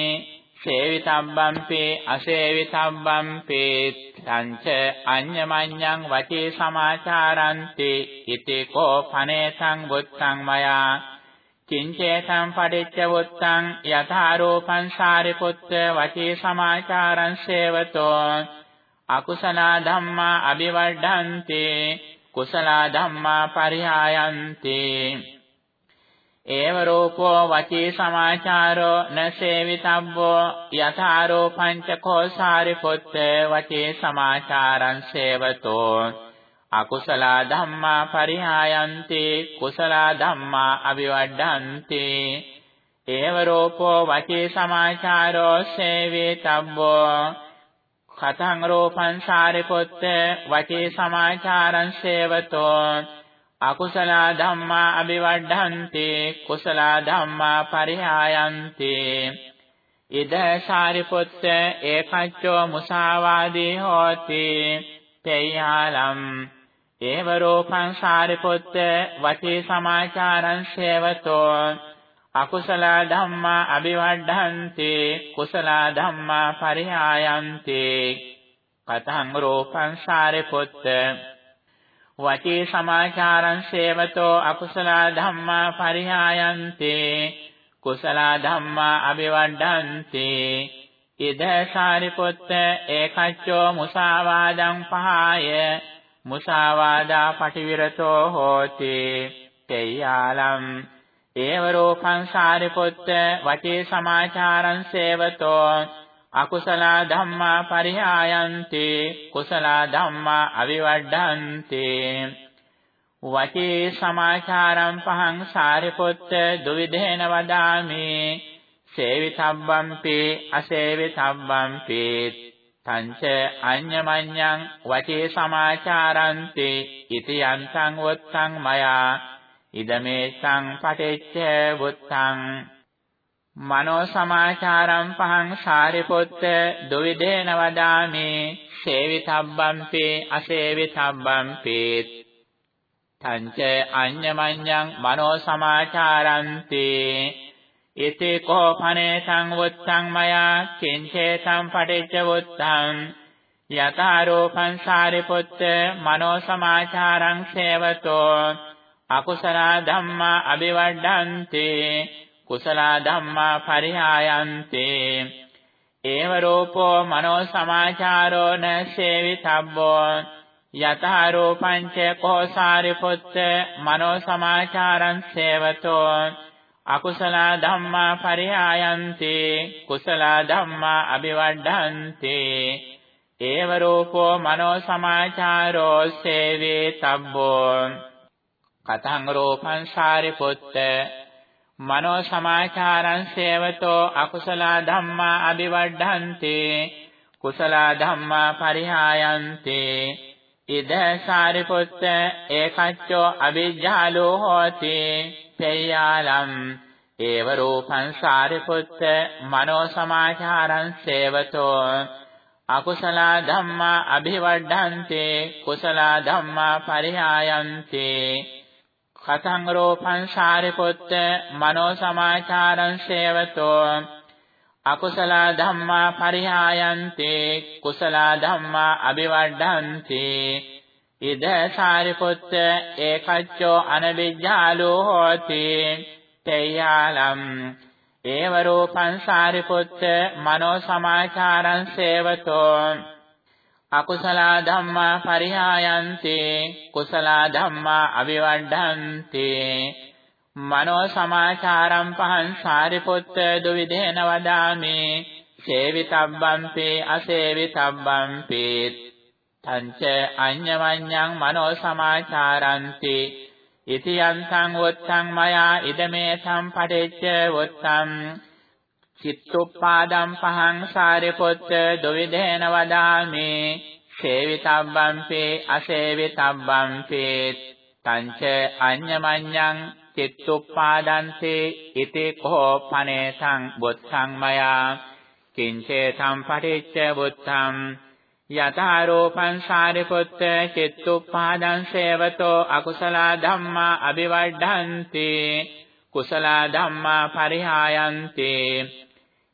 සේවිතබ්බම්පි අසේවිතබ්බම්පි තංච අඤ්ඤමඤ්ඤං වචී සමාචාරන්ති ඉති කෝ පනේසං බුත්තං මයා කිංචේතං පටිච්ච වුත්තං යථාරෝපං සාරිපුත්ත වචී සමාචාරං සේවතෝ අකුසල ධම්මා අபிවඩ්ඩන්ති කුසල ධම්මා පරිහායන්ති. ඒව රූපෝ වචී සමාචාරෝ නසේවිතබ්බෝ යථාරෝ පංචකෝ සාරිපුත්ත වචී සමාචාරං සේවතෝ. අකුසල ධම්මා පරිහායන්ති කුසල ධම්මා අවිවඩ්ඩන්ති ඒව රූපෝ වචී සමාචාරෝ සේවිතබ්බෝ කතං රූපං සාරිපුත්ත වචී සමාචාරං සේවතෝ අකුසල ධම්මා අபிවඩ්ඩන්ති කුසල ධම්මා පරිහායන්ති ඉද සාරිපුත්ත ඒකච්චෝ මුසාවාදී හෝති තේයාලම් ඒව රූපං සාරිපුත්ත වචී සමාචාරං සේවතෝ අකුසල ධම්මා අபிවඩ්ඩන්ති කුසල ධම්මා පරිහායන්ති. කතං රූපං සාරිපුත්ත. වචී සමාචාරං සේවතෝ අකුසල ධම්මා පරිහායන්ති කුසල ධම්මා අபிවඩ්ඩන්ති ඉද සාරිපුත්ත ඒකච්චෝ මුසාවාදං පහය මුසාවාදා පටිවිරතෝ හෝති. තේයාලම් ඒව රූපං සාරිපුත්ත වචේ සමාචාරං සේවතෝ අකුසල ධම්මා පරිහායන්ති කුසල ධම්මා අවිවඩ්ඩන්ති. වචේ සමාචාරං පහං සාරිපුත්ත දුවිදේන වදාමි. සේවිතබ්බම්පි අසේවිතබ්බම්පි. තංච අඤ්ඤමඤ්ඤං වචේ සමාචාරන්ති. ඉති යන්තං වත්තං මයා. ඉදමේසං පටිච්ච වුත්තං මනෝ සමාචාරම් පහං සාරිපුත්ත දුවිදේන වදාමි. සේවිතබ්බම්පි අසේවිතබ්බම්පි. තංච අඤ්ඤමඤ්ඤං මනෝ සමාචාරන්ති. ඉති කෝපනේ සංවුත්තං මයා කිංචේතං පටිච්ච වුත්තං. යතාරෝපං සාරිපුත්ත මනෝ සමාචාරං සේවතෝ. අකුසල ධම්මා අபிවඩ්ඩන්ති කුසල ධම්මා පරිහායන්ති. ඒව රූපෝ මනෝ සමාචාරෝ න සේවිතබ්බෝ. යතහ රූපංච කෝසාරිපුත්ත මනෝ සමාචාරං සේවතෝ. අකුසල ධම්මා පරිහායන්ති කුසල ධම්මා අபிවඩ්ඩන්ති ඒව රූපෝ මනෝ සමාචාරෝ සේවේ තබ්බෝ කතං රූපං සාරිපුත්ත। මනෝ සමාචාරං සේවතෝ අකුසල ධම්මා අபிවඩ්ඩන්ති කුසල ධම්මා පරිහායන්ති। ඉද සාරිපුත්ත ඒකච්චෝ අවිජ්ජාලෝ හෝති। පේයාලම් ඒව රූපං සාරිපුත්ත මනෝ සමාචාරං සේවතෝ। අකුසල ධම්මා අභිවඩ්ඩන්ති। කුසල ධම්මා පරිහායන්ති। කතං රෝපං සාරිපුත්ත මනෝ සමාචාරං සේවතෝ අකුසල ධම්මා පරිහායන්ති කුසල ධම්මා අபிවඩ්ඩන්ති ඉද සාරිපුත්ත ඒකච්චෝ අනවිජ්ජාලෝ හෝති. තේයාලම් ඒව රූපං සාරිපුත්ත මනෝ සමාචාරං සේවතෝ අකුසල ධම්මා පරිහායන්ති කුසල ධම්මා අවිවඩ්ඩන්ති. මනෝ සමාචාරම් පහං සාරිපුත්ත දුවිදේන වදාමි. සේවිතබ්බම්පි අසේවිතබ්බම්පි තංච අඤ්ඤමඤ්ඤං මනෝ සමාචාරන්ති. ඉති යන්තං වොත්තං මයා ඉදමේ සම්පටිච්ච වොත්තං චිත්තුප්පාදම් පහං සාරිපුත්ත දුවිදේන වදාමි. සේවිතබ්බම්පි අසේවිතබ්බම්පි තංච අඤ්ඤමඤ්ඤං චිත්තුප්පාදන්ති ඉති කෝ පනේසං බුද්ධං මයා. කිංචේ සම්පටිච්ච බුද්ධං. යතාරෝපං සාරිපුත්ත චිත්තුප්පාදං සේවතෝ අකුසල ධම්මා අபிවඩ්ඩಂತಿ කුසල ධම්මා පරිහායන්ති.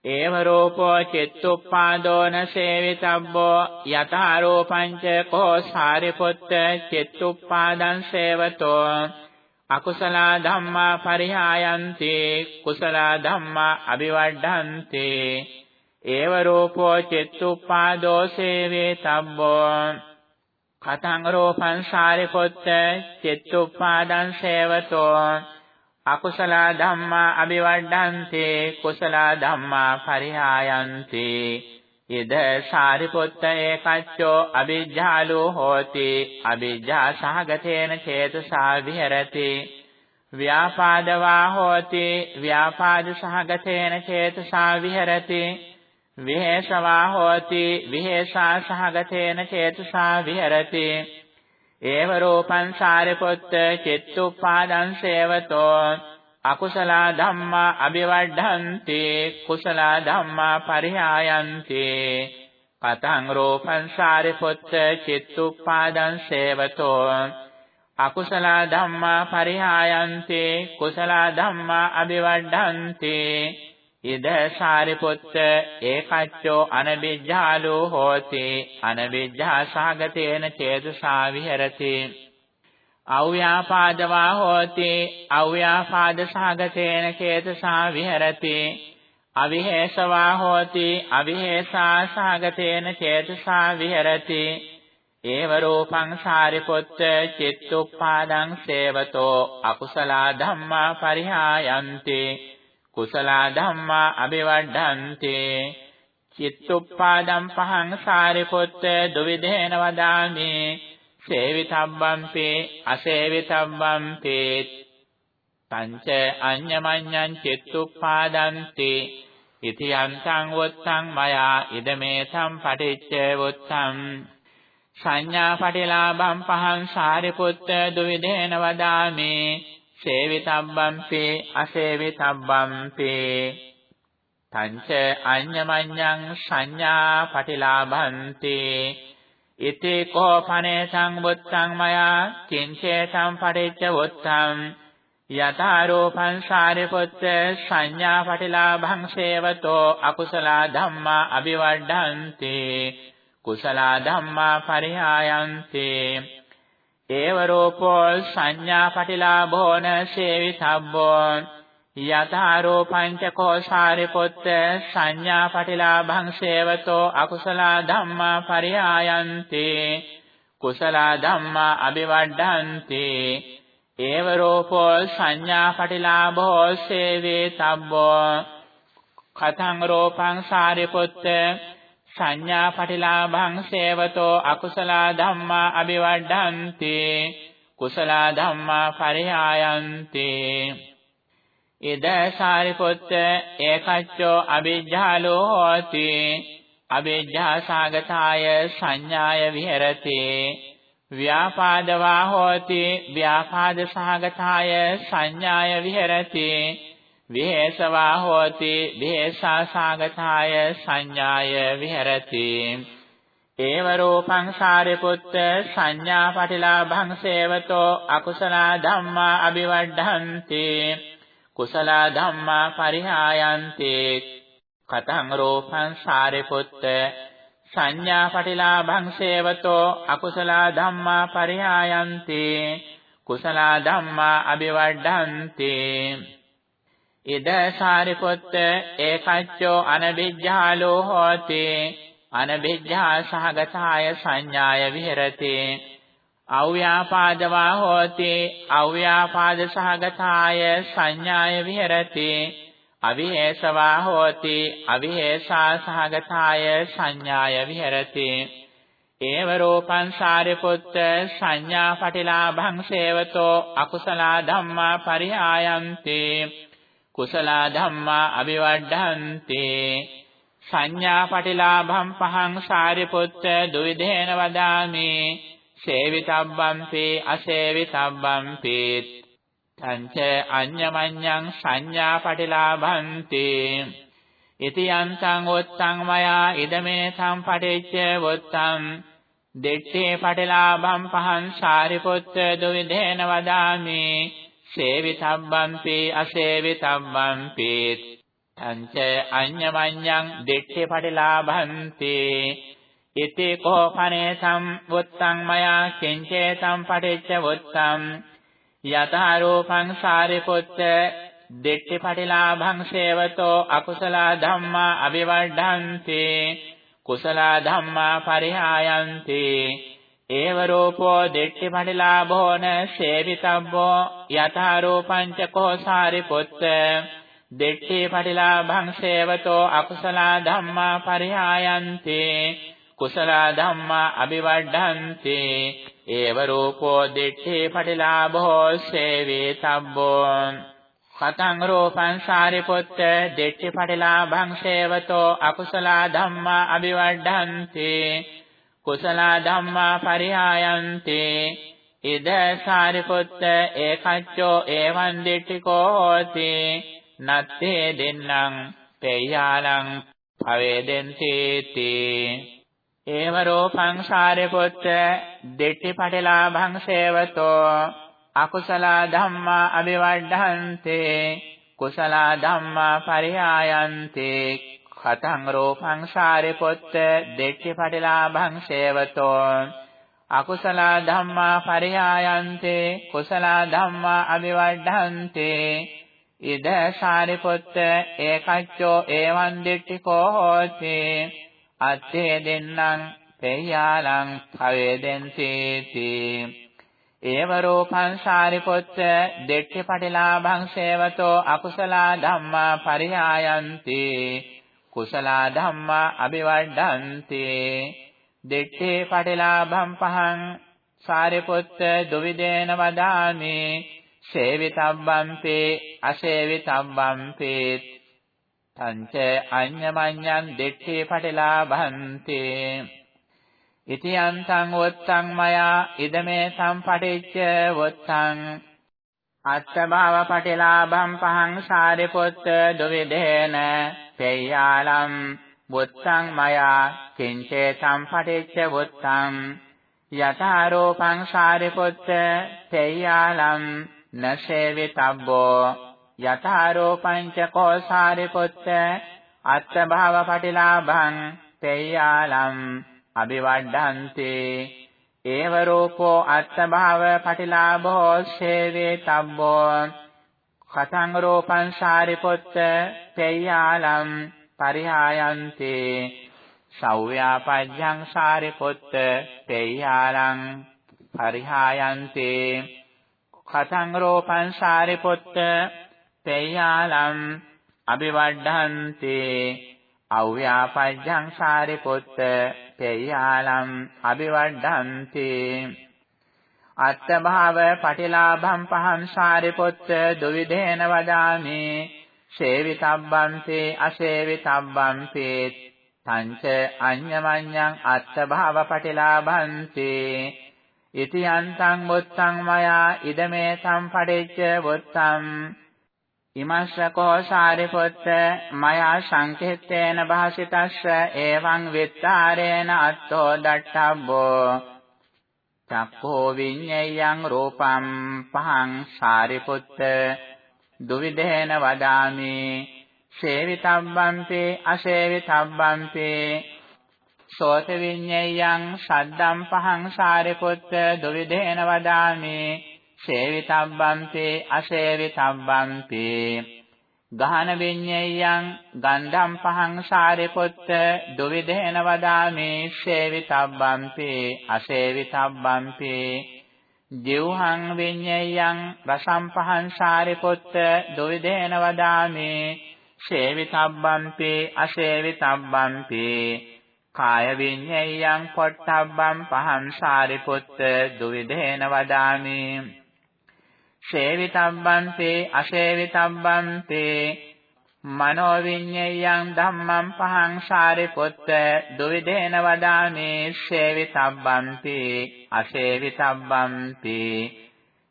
ඒව රූපෝ චිත්තුප්පාදෝන සේවිතබ්බෝ යතාරෝපං ච කෝ සාරිපුත්ත චිත්තුප්පාදං සේවතෝ අකුසල ධම්මා පරිහායන්ති කුසල ධම්මා අபிවඩ්ඩಂತಿ ඒව රූපෝ චිත්තුප්පාදෝ සේවේ තබ්බෝ කතං රූපං සාරිපුත්ත චිත්තුප්පාදං සේවතෝ අකුසල ධම්මා අபிවඩ්ඩන්ති කුසල ධම්මා පරිහායන්ති. ඉද සාරිපුත්ත ඒකච්චෝ අවිජ්ජාලෝ හෝති අවිජ්ජා සහගතේන චේතසා විහෙරති. ව්‍යාපාදවා හෝති ව්‍යාපාද සහගතේන චේතසා විහෙරති. විහෙසවා හෝති විහෙසා සහගතේන චේතසා විහෙරති. ඒව රූපං සාරිපුත්ත චිත්තුප්පාදං සේවතෝ අකුසල ධම්මා අ비වඩ්ඩಂತಿ කුසල ධම්මා පරිහායಂತಿ. කතං රූපං සාරිපුත්ත චිත්තුප්පාදං සේවතෝ අකුසල ධම්මා පරිහායಂತಿ කුසල ධම්මා අ비වඩ්ඩಂತಿ ඉද සාරිපුත්ත ඒකච්චෝ අනබිජ්ජාලෝ හෝති අනබිජ්ජා සාගතේන චේතසා විහෙරති. අව්‍යාපාදවා හෝති අව්‍යාපාද සාගතේන චේතසා විහෙරති. අවිහෙසවා හෝති අවිහෙසා සාගතේන චේතසා විහෙරති. ඒව රූපං සාරිපුත්ත චිත්තුප්පාදං සේවතෝ අකුසලා ධම්මා පරිහායන්ති. කුසල ධම්මා අபிවඩ්ඩන්ති චිත්තුප්පාදම් පහං සාරිපුත්ත දුවිදේන වදාමි. සේවිතබ්බම්පි අසේවිතබ්බම්පි. පංච අඤ්ඤමඤ්ඤං චිත්තුප්පාදන්ති. ඉති අන්තං වොත්තං මයා ඉදමේතම් පටිච්ච වොත්තං. සංඥා පටිලාභම් පහං සාරිපුත්ත දුවිදේන වදාමි. සේවිතබ්බම්පි අසේවිතබ්බම්පි තංච අඤ්ඤමඤ්ඤං සංඥා පටිලාභන්ති ඉති කෝපනේ සංවුත්තං මයා කිංචේතං පටිච්ච වුත්තං යතාරෝපං සාරිපුත්ත සංඥා පටිලාභං සේවතෝ අකුසල ධම්මා අபிවඩ්ඩಂತಿ කුසල ධම්මා පරිහායන්ති ඒව රූපෝ සංඥා පටිලාභෝන සේවිතබ්බෝ යථාරෝපං ච කෝසාරිපුත්ත සංඥා පටිලාභං සේවතෝ අකුසල ධම්මා පරියායන්ති කුසල ධම්මා අபிවඩ්ඩಂತಿ ඒව රූපෝ සංඥා පටිලාභෝ සේවිතබ්බෝ කතං රූපං සාරිපුත්ත සංඥා පටිලාභං සේවතෝ අකුසල ධම්මා අபிවඩ්ඩಂತಿ කුසල ධම්මා පරිහායන්ති. ඉද සාරිපුත්ත ඒකච්චෝ අවිජ්ජාලෝ හෝති. අවිජ්ජා සාගතාය සංඥාය විහෙරති. ව්‍යාපාදවා හෝති. ව්‍යාපාද සහගතාය සංඥාය විහෙරති. විහෙසවා හෝති විහෙසාසගතාය සංඥාය විහෙරති. ඒව රූපං සාරිපුත්ත සංඥා පටිලාභං සේවතෝ අකුසල ධම්මා අ비වඩ්ඩಂತಿ කුසල ධම්මා පරිහායන්ති. කතං රූපං සාරිපුත්ත සංඥා පටිලාභං සේවතෝ අකුසල ධම්මා පරිහායන්ති. කුසල ධම්මා අ비වඩ්ඩಂತಿ ඉද සාරිපුත්ත ඒකච්චෝ අනබිජ්ජාලෝ හෝති. අනබිජ්ජා සහගතාය සංඥාය විහෙරති. අව්‍යාපාදවා හෝති. අව්‍යාපාද සහගතාය සංඥාය විහෙරති. අවිහෙසවා හෝති. අවිහෙසා සහගතාය සංඥාය විහෙරති. ඒව රූපං සාරිපුත්ත සංඥා පටිලාභං සේවතෝ අකුසල ධම්මා පරිහායන්ති. කුසල ධම්මා අபிවඩ්ඩಂತಿ සංඥා පටිලාභම් පහං සාරිපුත්ත දුවිදේන වදාමි. සේවිතබ්බම්පි අසේවිතබ්බම්පි තංච අඤ්ඤමඤ්ඤං සංඥා පටිලාභන්ති. ඉති යන්තං උත්තං මයා ඉදමේ සම්පටිච්ච වුත්තං. දෙට්ඨේ පටලාභම් පහං සාරිපුත්ත දුවිදේන වදාමි. සේවිතබ්බම්පි අසේවිතබ්බම්පි තංච අඤ්ඤමඤ්ඤං දෙට්ඨේ පටලාභන්ති ඉති කෝපනේ සම්වුත්තං මයා කිංචේ සම්පටිච්ච වුත්තං යතහ රූපං සාරිපුත්ත දෙට්ටි පටිලාභං සේවතෝ අකුසල ධම්මා අවිවඩ්ඩන්ති කුසල ධම්මා පරිහායන්ති ඒව රූපෝ දෙට්ටි පටිලාභෝන සේවිතබ්බෝ යථා රූපං ච කෝසාරි පුත්ත. දෙට්ටි පටිලාභං සේවතෝ අකුසල ධම්මා පරිහායන්ති. කුසල ධම්මා අවිවඩ්ඩන්ති ඒව රූපෝ දෙට්ටි පටිලාභෝ සේවිතබ්බෝ. කතං රූපං සාරිපුත්ත දෙට්ටි පටිලාභං සේවතෝ අකුසල ධම්මා අபிවඩ්ඩන්ති කුසල ධම්මා පරිහායන්ති. ඉද සාරිපුත්ත ඒකච්චෝ එවං දිට්ඨිකෝ හෝති නත්තේ දෙන්නං පේයාලං භවේදෙන්ති තී. ඒව රූපං සාරිපුත්ත දිට්ඨි පටිලාභං සේවතෝ. අකුසල ධම්මා අවිවඩ්ඩන්තේ කුසල ධම්මා පරිහායන්තේ. කතං රූපං සාරිපොත්ත දෙට්ටි පටිලාභං සේවතෝ. අකුසල ධම්මා පරිහායන්තේ කුසල ධම්මා අවිවඩ්ඩන්තේ ඉද සාරිපොත්ත ඒකච්චෝ එවං දිට්ඨිකෝ හෝති අත්තේ දෙන්නං පෙය්‍යාලං භවේදෙන්සීති ඒව රූපං සාරිපුත්ත දෙට්ඨි පටිලාභං සේවතෝ අකුසල ධම්මා පරිහායන්ති. කුසල ධම්මා අபிවඩ්ඩන්ති දෙට්ඨි පටිලාභං පහං සාරිපුත්ත දුවිදේන වදාමි. සේවිතබ්බම්පේ අසේවිතබ්බම්පේ තංච අඤ්ඤමඤ්ඤං දෙට්ඨි පටිලාභන්තේ. ඉති අන්තං වොත්තං මයා ඉදමේ සම්පටිච්ච වොත්තං අත්තභාව පටිලාභම් පහං සාරිපුත්ත දුවිදේන පේයාලම් වොත්තං මයා කිංචේ සම්පටිච්ච වොත්තං යථාරෝපං සාරිපුත්ත පේයාලම් නසේවිතබ්බෝ යථාරෝපං ච කෝ සාරිපුත්ත අත්තභාව පටිලාභං පේයාලම් අபிවඩ්ඩන්තේ ඒව රූපෝ අත්තභාව පටිලාභෝ සේවේ තබ්බෝ. කතං රූපං සාරිපුත්ත පේයාලම් පරිහායන්තේ. සෞව්‍යාපජ්ජං සාරිපුත්ත පේයාලං පරිහායන්තේ. කතං රූපං සාරිපුත්ත පේයාලම් අபிවඩ්ඩන්තේ අව්‍යාපජ්ජං සාරිපුත්ත පෙය්‍යාලම් අபிවඩ්ඩන්ති අත්තභාව පටිලාභම් පහං සාරිපුත්ත දුවිදේන වදාමි. සේවිතබ්බන්ති අසේවිතබ්බන්ති තංච අඤ්ඤමඤ්ඤං අත්තභාව පටිලාභන්ති. ඉති යන්තං මුත්තං මයා ඉදමේ සම්පඩෙච්ච වුත්තං ඉමස්සකෝ සාරිපුත්ත මයා සංකෙත්තේන භාසිතස්ස එවං විත්තාරේන අත්තෝ දට්ඨබ්බෝ. චක්ඛෝ විඤ්ඤයං රූපම් පහං සාරිපුත්ත. දුවිදේන වදාමි. සේවිතබ්බම්පි අසේවිතබ්බම්පි සෝත විඤ්ඤයං ශද්දම් පහං සාරිපුත්ත. දුවිදේන වදාමි. සේවිතබ්බන්තේ අසේවිතබ්බන්තේ ගහන විඤ්ඤයං ගන්ධම් පහං සාරිපුත්ත දුවිදේන වදාමේ සේවිතබ්බන්තේ අසේවිතබ්බන්තේ ජීවහං විඤ්ඤයං රසම් පහං සාරිපුත්ත දුවිදේන වදාමේ සේවිතබ්බන්තේ අසේවිතබ්බන්තේ කාය විඤ්ඤයං පොට්ටබ්බම් පහං සාරිපුත්ත දුවිදේන වදාමේ සේවිතබ්බන්තේ අසේවිතබ්බන්තේ. මනෝ විඤ්ඤයං ධම්මං පහං සාරිපුත්ත දුවිදේන වදාමේ සේවිතබ්බන්තේ අසේවිතබ්බන්තේ.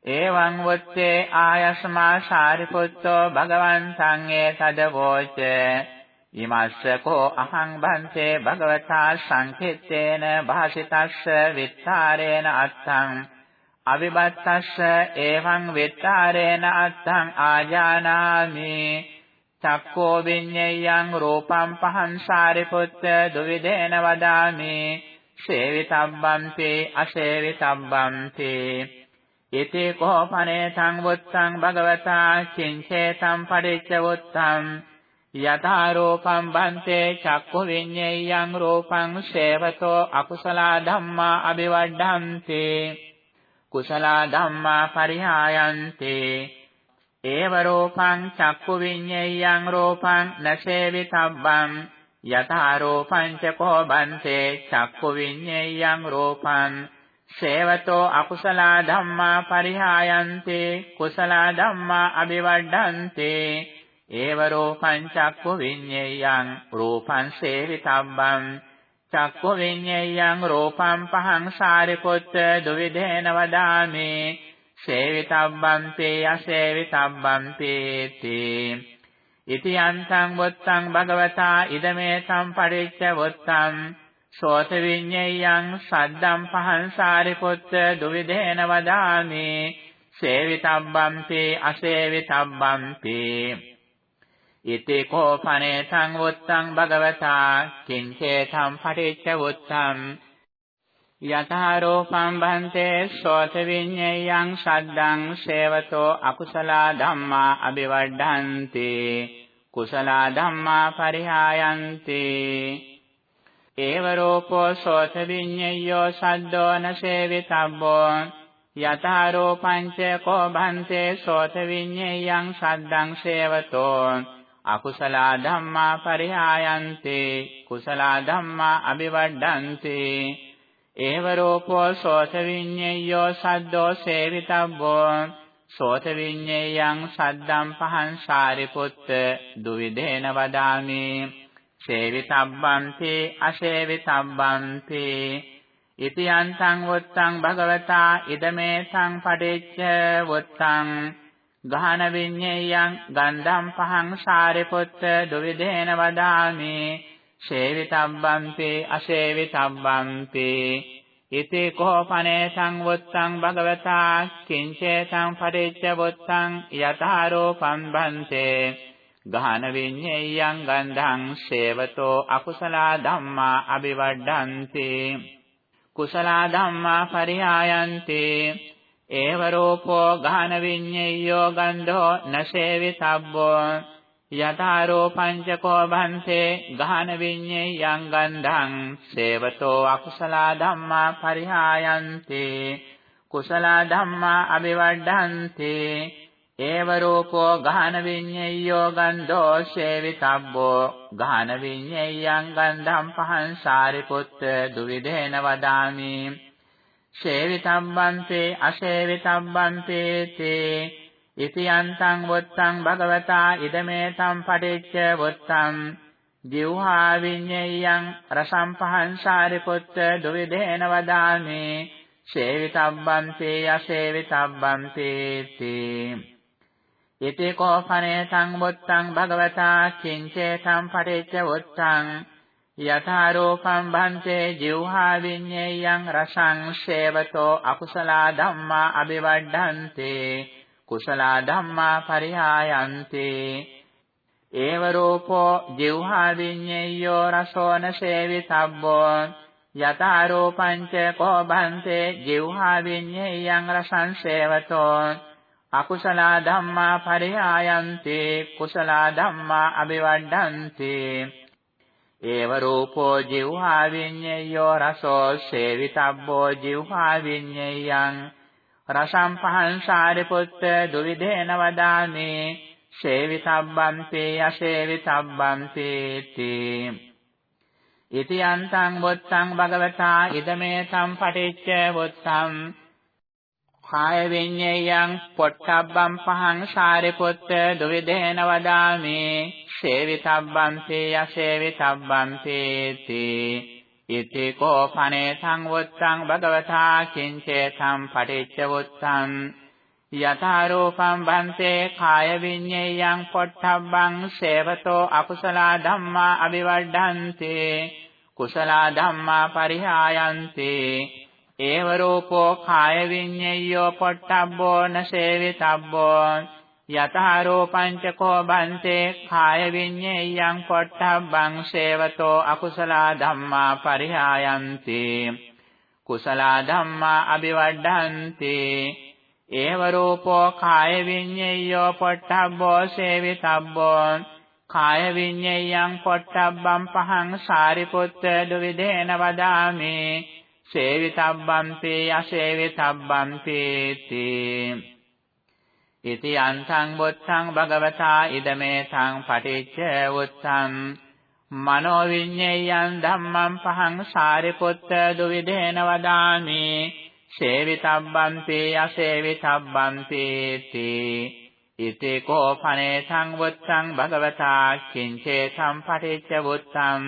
එවං වොත්තේ ආයස්මා සාරිපුත්තෝ භගවන්තං ඒතදවෝච ඉමස්සකෝ අහං බන්තේ භගවතා සංකිට්ඨේන භාසිතස්ස විත්තරේන අත්තං. අවිබත්තස්ස එවං විත්තරේන අත්තං ආජානාමි. චක්කෝ විඤ්ඤයං රූපං පහං සාරිපුත්ත දුවිදේන වදාමි. සේවිතබ්බන්ති අසේවිතබ්බන්ති. ඉති කෝපනේ සංවුත්තං භගවතා කිංචේතං පරිච්ඡ වුත්තං. යථා රූපං බන්තේ චක්ඛු විඤ්ඤයං රූපං සේවතෝ අකුසල ධම්මා අபிවඩ්ඩන්ති කුසල ධම්මා පරිහායන්ති. ඒව රූපං චක්ඛු විඤ්ඤයං රූපං නසේවිතබ්බං යථා රූපං ච කෝ බන්තේ චක්ඛු විඤ්ඤයං රූපං සේවතෝ අකුසල ධම්මා පරිහායන්ති කුසල ධම්මා අபிවඩ්ඩන්ති ඒවරෝ පංචක්ඛු විඤ්ඤයං රූපං සේවිතබ්බං චක්ඛු විඤ්ඤයං රූපං පහං සාරිපුත්ත දුවිදේන වදාමි. සේවිතබ්බන්ති අසේවිතබ්බන්ති තී ඉති අන්තං වොත්තං භගවතා ඉදමේ සම්පරිච්ඡ වොත්තං. සෝත විඤ්ඤයං සද්දම් පහං සාරිපුත්ත දුවිදේන වදාමි. සේවිතබ්බන්ති අසේවිතබ්බන්ති. ඉති කෝපනේ සංවුත්තං භගවතා කිංචේතම් පටිච්ච වුත්තං යථාරෝපං භන්තේ සෝත විඤ්ඤයං සද්දං සේවතෝ අකුසල ධම්මා අபிවඩ්ඩන්ති කුසල ධම්මා පරිහායන්ති ඒව රූපෝ සෝත විඤ්ඤයෝ සද්දෝ නසේවිතබ්බෝ යථාරෝපංච කෝ භන්තේ සෝත විඤ්ඤයං සද්දං සේවතෝ අකුසල ධම්මා පරිහායන්ති කුසල ධම්මා අபிවඩ්ඩන්ති ඒව රූපෝ සෝත විඤ්ඤයෝ සද්දෝ සේවිතබ්බෝ. සෝත විඤ්ඤයං සද්දම් පහං සාරිපුත්ත දුවිදේන වදාමි. සේවිතබ්බන්ති අසේවිතබ්බන්ති. ඉති අන්තං වුත්තං භගවතා ඉදමේ සංපටිච්ච වුත්තං ගහන විඤ්ඤයං ගන්ධම් පහං සාරිපුත්ත දුවිදේන වදාමි. සේවිතබ්බන්ති අසේවිතබ්බන්ති ඉති කෝපනේ සංවුත්තං භගවතා කිංචේතං පරිච්ඡ වුත්තං යථාරෝපං බන්තේ ගහන විඤ්ඤයං ගන්ධං සේවතෝ අකුසල ධම්මා අபிවඩ්ඩන්ති කුසල ධම්මා පරිහායන්ති ඒව රූපෝ ගාන විඤ්ඤයෝ ගන්ධෝ නසේවිතබ්බෝ යථා රූපං චකෝ භන්තේ ගාන විඤ්ඤයං ගන්ධං සේවතෝ අකුසල ධම්මා පරිහායන්ති කුසල ධම්මා අபிවඩ්ඩන්ති ඒව රූපෝ ගාන විඤ්ඤයෝ ගන්ධෝ සේවිතබ්බෝ ගාන විඤ්ඤයං ගන්ධං පහං සාරිපුත්ත දුවිදේන වදාමි සේවිතම්බන්තේ අසේවිතම්බන්තේ තේ ඉති අන්තං වොත්තං භගවතා ඉදමේ සම්පටිච්ච වොත්තං ජීවහා විඤ්ඤයං රසම් පහං සාරිපුත්ත දුවිදේන වදාමි සේවිතම්බන්තේ අසේවිතම්බන්තේ තේ ඉති කෝපනේ සංවොත්තං භගවතා කිංචේ සම්පටිච්ච වොත්තං යථාරෝපං භන්තේ ජීවහා විඤ්ඤේයං රසං සේවතෝ අකුසල ධම්මා අபிවඩ්ඩන්ති කුසල ධම්මා පරිහායන්ති ඒව රූපෝ ජීවහා විඤ්ඤේයෝ රසෝන සේවිතබ්බෝ යථාරෝපං ච කෝ භන්තේ ජීවහා විඤ්ඤේයං රසං සේවතෝ අකුසල ධම්මා පරිහායන්ති කුසල ධම්මා අபிවඩ්ඩන්ති ඒව රූපෝ ජීවහා විඤ්ඤයෝ රසෝ සේවිතබ්බෝ ජීවහා විඤ්ඤයං රසම් පහං සාරිපුත්ත දුවිදේන වදාමි. සේවිතබ්බන්තේ අසේවිතබ්බන්තේ තී ඉති අන්තං වොත්තං භගවතා ඉදමේ සම්පටිච්ච වොත්තං කාය විඤ්ඤයං පොට්ටබ්බම් පහං සාරිපුත්ත දුවිදේන වදාමි। සේවිතබ්බන්තේ යසේවිතබ්බන්තේ තී। ඉති කෝපනේ සංවුත්තං භගවතා කිංචේ සම්පටිච්ච වුත්තං යථාරෝපං බන්තේ කාය විඤ්ඤේයං පොට්ටබ්බං සේවතෝ අකුසල ධම්මා අවිවඩ්ඩන්ති කුසල ධම්මා පරිහායන්ති। ඒව රූපෝ කාය විඤ්ඤේයෝ පොට්ටබ්බෝ නසේවිතබ්බෝ යතහාරෝපංච කෝ බන්තේ කාය විඤ්ඤේයං පොට්ටබ්බං සේවතෝ අකුසල ධම්මා පරිහායන්ති. කුසල ධම්මා අවිවඩ්ඩන්ති ඒව රූපෝ කාය විඤ්ඤේයෝ පොට්ටබ්බෝ සේවිතබ්බෝ කාය විඤ්ඤේයං පොට්ටබ්බං පහං සාරිපුත්ත දුවිදේන වදාමි. සේවිතබ්බන්ති අසේවිතබ්බන්ති තී ඉති අන්තං බුත්තං භගවතා ඉදමේ තං පටිච්ච උත්තං මනෝ විඤ්ඤයං ධම්මං පහං සාරිපුත්ත දුවිදේන වදාමි. සේවිතබ්බන්ති අසේවිතබ්බන්ති තී ඉති කෝපනේ සංවුත්තං භගවතා කිංචේ සම්පටිච්ච වුත්තං.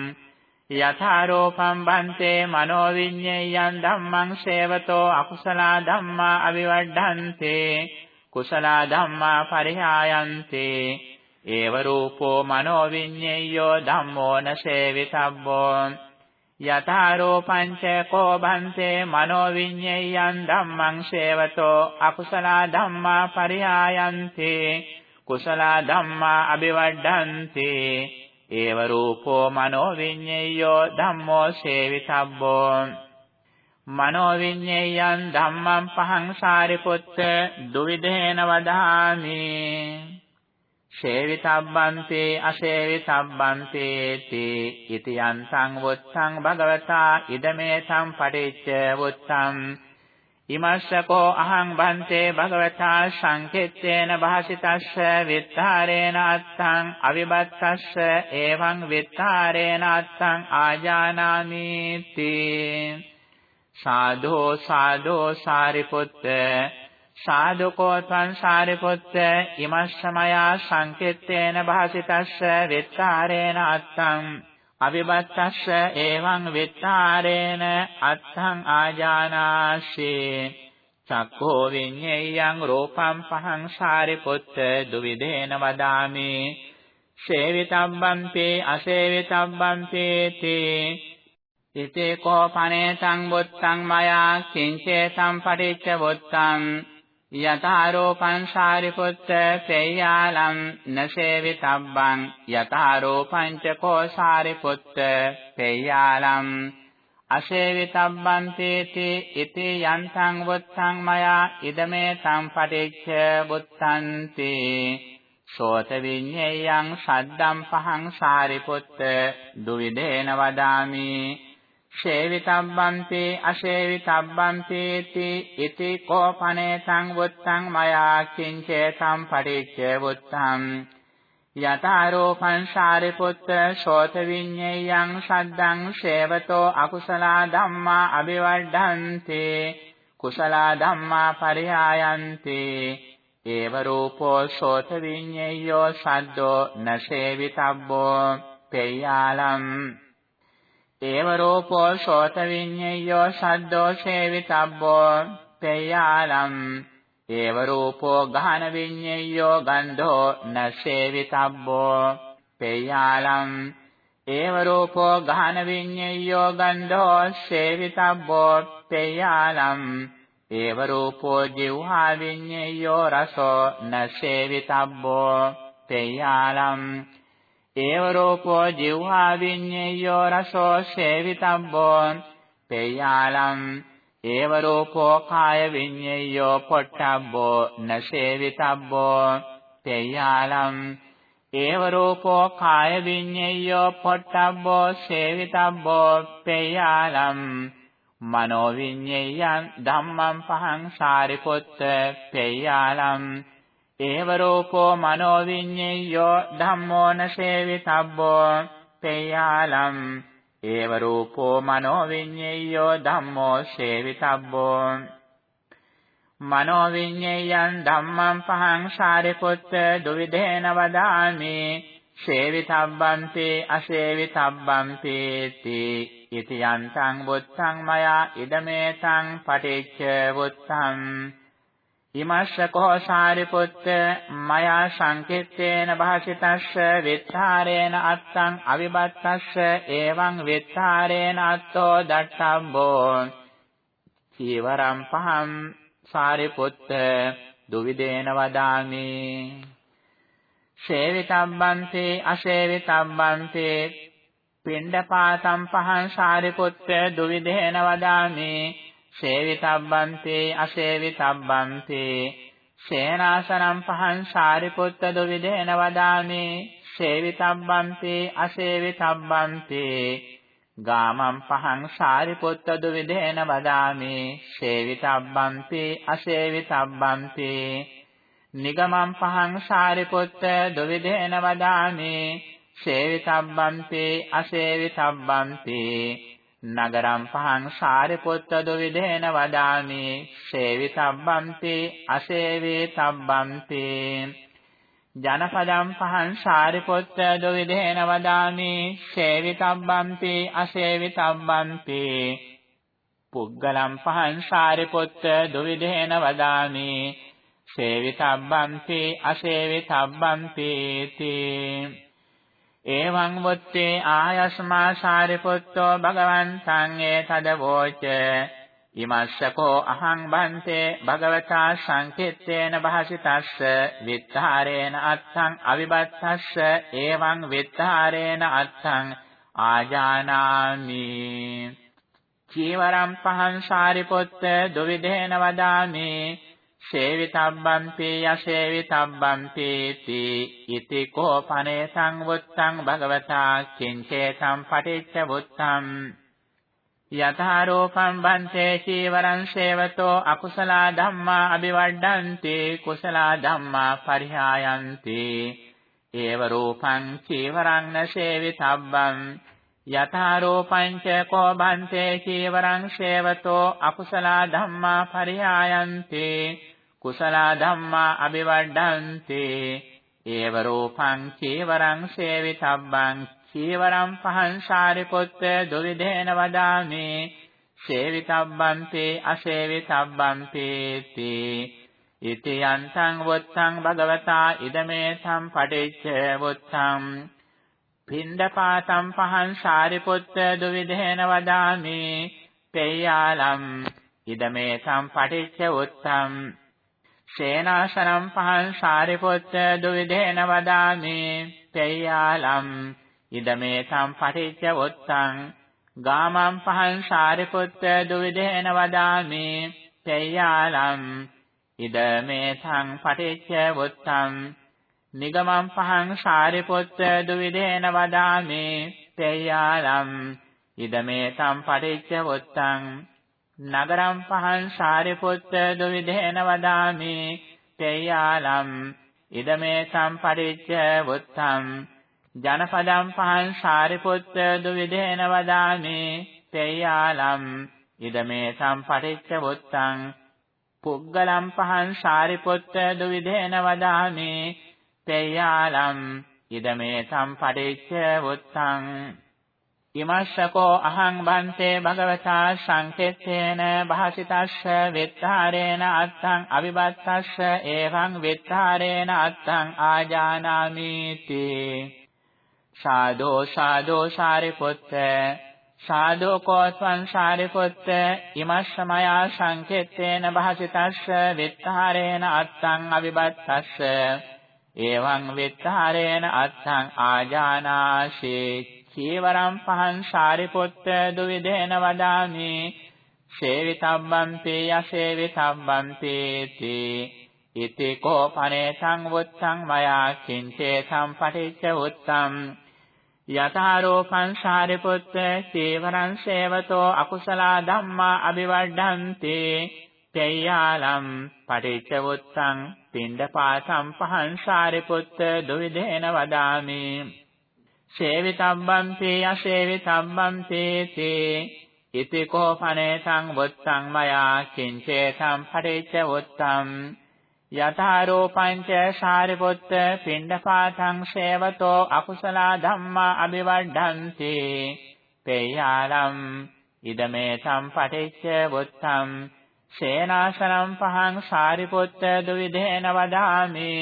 යථාරෝපම් බන්තේ මනෝ විඤ්ඤයං ධම්මං සේවතෝ අකුසල ධම්මා අවිවඩ්ඩන්තේ කුසල ධම්මා පරිහායන්තේ. ඒව රූපෝ මනෝ විඤ්ඤයෝ ධම්මෝ නසේවිතබ්බෝ යථාරෝපංච කෝ බන්තේ මනෝ විඤ්ඤයං ධම්මං සේවතෝ අකුසල ධම්මා පරිහායන්තේ කුසල ධම්මා අபிවඩ්ඩන්තේ ඒව රූපෝ මනෝ විඤ්ඤයෝ ධම්මෝ සේවිතබ්බෝ මනෝ විඤ්ඤේයං ධම්මං පහං සාරිපුත්ත දුවිදේන වදාමි ශේවිතබ්බන්ති අශේවිතබ්බන්ති තී ඉති යන්තං වුත්තං භගවතා ඉදමේ සම්පටිච්ච වුත්තං ඉමස්සකෝ අහං බන්තේ භගවතා සංකෙත්තේන භාසිතස්ස විත්තරේන අත්තං අවිබත්තස්ස එවං විත්තරේන අත්තං ආජානාමි තී සාධෝ සාධෝ සාරිපුත්ත සාධුකෝ ත්වං සාරිපුත්ත ඉමස්සමයා සංකෙත්තේන භාසිතස්ස විත්තරේන අත්තං අවිබත්තස්ස එවං විත්තරේන අත්තං ආජානාසී චක්ඛෝ විඤ්ඤේයං රූපං පහං සාරිපුත්ත දුවිදේන වදාමි. සේවිතබ්බන්තේ අසේවිතබ්බන්තේ තේ. ඉතේ කෝපනේ සංබුත්තං මයා කිංචේ සම්පටිච්ච බුත්තං යතාරෝපං සාරිපුත්ත පේයාලම් නසේවිතබ්බං යතාරෝපං ච කෝ සාරිපුත්ත පේයාලම් අසේවිතබ්බං තේති ඉති යන්තං බුත්තං මයා ඉදමේ සම්පටිච්ච බුත්තන්ති සෝත විඤ්ඤේයං සද්දම් පහං සාරිපුත්ත දුවිදේන වදාමි ශේවිතබ්බන්ති අශේවිතබ්බන්ති ඉති කෝපනේ සංවුත්තං මයා කිංචේ සම්පටිච්ච වුත්තං යතාරෝපං සාරිපුත්ත ශෝත විඤ්ඤේයං සද්දං ශේවතෝ අකුසල ධම්මා අபிවඩ්ඩන්ති කුසල ධම්මා පරිහායන්ති ඒව රූපෝ ශෝත විඤ්ඤේයෝ සද්දෝ නශේවිතබ්බෝ පේයාලම් ඒව රූපෝ ශෝත විඤ්ඤයෝ සද්දෝ සේවිතබ්බෝ පේයාලම් ඒව රූපෝ ගහන විඤ්ඤයෝ ගන්ධෝ නසේවිතබ්බෝ පේයාලම් ඒව රූපෝ ගහන විඤ්ඤයෝ ගන්ධෝ සේවිතබ්බෝ පේයාලම් ඒව රූපෝ ජීවහා විඤ්ඤයෝ රසෝ නසේවිතබ්බෝ පේයාලම් ඒව රූපෝ ජීවහා විඤ්ඤයෝ රසෝ සේවිතබ්බෝ පේයාලම් ඒව රූපෝ කාය විඤ්ඤයෝ පොට්ටබ්බෝ නසේවිතබ්බෝ පේයාලම් ඒව රූපෝ කාය විඤ්ඤයෝ පොට්ටබ්බෝ සේවිතබ්බෝ පේයාලම් මනෝ විඤ්ඤයං ධම්මං පහං සාරිපුත්ත පේයාලම් ඒව රූපෝ මනෝ විඤ්ඤයෝ ධම්මෝ නසේවිතබ්බෝ පේයාලම් ඒව රූපෝ මනෝ විඤ්ඤයෝ ධම්මෝ සේවිතබ්බෝ. මනෝ විඤ්ඤයං ධම්මං පහං සාරිපුත්ත දුවිදේන වදාමි. සේවිතබ්බන්ති අසේවිතබ්බන්ති තී ඉති යන්තං බුත්තං මයා ඉදමේතං පටිච්ච බුත්තං. ඉමස්සකෝ සාරිපුත්ත මයා සංකිට්ඨේන භාසිතස්ස විත්තරේන අත්තං අවිබත්තස්ස එවං විත්තරේන අත්තෝ දට්ඨම්බෝ චීවරම් පහම් සාරිපුත්ත දුවිදේන වදාමි. ශේවිතබ්බන්තේ අශේවිතබ්බන්තේ පිණ්ඩපාතම් පහන් සාරිපුත්ත දුවිදේන වදාමි. සේවිතබ්බන්තේ අසේවිතබ්බන්තේ සේනාසනම් පහන් සාරිපුත්ත දුවිදේන වදාමේ සේවිතබ්බන්තේ අසේවිතබ්බන්තේ ගාමම් පහන් සාරිපුත්ත දුවිදේන වදාමේ සේවිතබ්බන්තේ අසේවිතබ්බන්තේ නිගමම් පහන් සාරිපුත්ත දුවිදේන වදාමේ සේවිතබ්බන්තේ අසේවිතබ්බන්තේ නගරම් පහන් සාරිපුත්ත දුවිදේන වදාමි. සේවිතබ්බන්ති අසේවිතබ්බන්ති. ජනපදම් පහන් සාරිපුත්ත දුවිදේන වදාමි. සේවිතබ්බන්ති අසේවිතබ්බන්ති. පුග්ගලම් පහන් සාරිපුත්ත දුවිදේන වදාමි. සේවිතබ්බන්ති අසේවිතබ්බන්ති තී එවං වොත්තේ ආයස්මා සාරිපුත්තෝ භගවන්තං ඒතදවෝච ඉමස්සකෝ අහං බන්තේ භගවතා සංකිට්ඨේන භාසිතස්ස විත්තරේන අත්තං අවිබත්තස්ස එවං විත්තරේන අත්තං ආජානාමි. චීවරම් පහං සාරිපුත්ත දුවිදේන වදාමි. සේවිතබ්බන්ති යසේවිතබ්බන්ති ති ඉති කෝපනේ සංවුත්තං භගවතා කිංචේතම් පටිච්ච වුත්තං යථාරෝපං බන්තේ චීවරං සේවතෝ අකුසල ධම්මා අபிවඩ්ඩන්ති කුසල ධම්මා පරිහායන්ති ඒව රූපං චීවරං නසේවිතබ්බං යථාරෝපං ච කෝ බන්තේ චීවරං සේවතෝ අකුසල ධම්මා පරිහායන්ති කුසල ධම්මා අபிවඩ්ඩන්ති ඒව රූපං චීවරං සේවිතබ්බං චීවරං පහං සාරිපුත්ත දුවිදේන වදාමි. සේවිතබ්බන්ති අසේවිතබ්බන්ති තී. ඉති යන්තං වොත්තං භගවතා ඉදමේ සම්පටිච්ච වොත්තං. පින්ඩපාතම් පහං සාරිපුත්ත දුවිදේන වදාමි. පෙය්‍යාලම් ඉදමේ සම්පටිච්ච වොත්තං. සේනාසනම් පහන් සාරිපුත්ත දුවිදේන වදාමි. තේයාලම් ඉදමේ සම්පටිච්ච වොත්තං. ගාමම් පහන් සාරිපුත්ත දුවිදේන වදාමි. තේයාලම් ඉදමේ සම්පටිච්ච වොත්තං. නිගමම් පහන් සාරිපුත්ත දුවිදේන වදාමි. තේයාලම් ඉදමේ සම්පටිච්ච වොත්තං. නගරම් පහන් සාරිපුත්ත දුවිදේන වදාමි. තේයාලම් ඉදමේ සම්පරිච්ඡ වුත්තම්. ජනපදම් පහන් සාරිපුත්ත දුවිදේන වදාමි. තේයාලම් ඉදමේ සම්පරිච්ඡ වුත්තං පුග්ගලම් පහන් සාරිපුත්ත දුවිදේන වදාමි. තේයාලම් ඉදමේ සම්පරිච්ඡ වුත්තං ඉමස්සකෝ අහං බන්තේ භගවතා සංකෙත්තේන භාසිතස්ස විත්තරේන අත්තං අවිබත්තස්ස එවං විත්තරේන අත්තං ආජානාමිති සාදෝ සාදෝ සාරිපුත්ත සාදෝ කෝත්වං සාරිපුත්ත ඉමස්සමයා සංකෙත්තේන භාසිතස්ස විත්තරේන අත්තං අවිබත්තස්ස එවං විත්තරේන අත්තං ආජානාසී චීවරම් පහන් සාරිපුත්ත දුවිදේන වදාමි. සේවිතබ්බන්ති යසේවිතබ්බන්ති තී. ඉති කෝපනේ සංවුත්තං මයා කිංචේ සම්පටිච්ච උත්තම් යථාරෝපං සාරිපුත්ත චීවරං සේවතෝ අකුසල ධම්මා අபிවඩ්ඩන්ති තේයාලම් පටිච්ච උත්තං පින්ඩපාතම් පහන් සාරිපුත්ත දුවිදේන වදාමි. සේවිතබ්බන්ති අසේවිතබ්බන්ති තේ ඉති කෝපනේ සංවුත්තං මයා කිංචේ සම්පටිච්ච උත්තම් යථාරෝපංච සාරිපුත්ත පිණ්ඩපාතං සේවතෝ අකුසල ධම්මා අபிවඩ්ඩන්ති පේයාලම් ඉදමේ සම්පටිච්ච උත්තම් සේනාසනම් පහං සාරිපුත්ත දුවිදේන වදාමි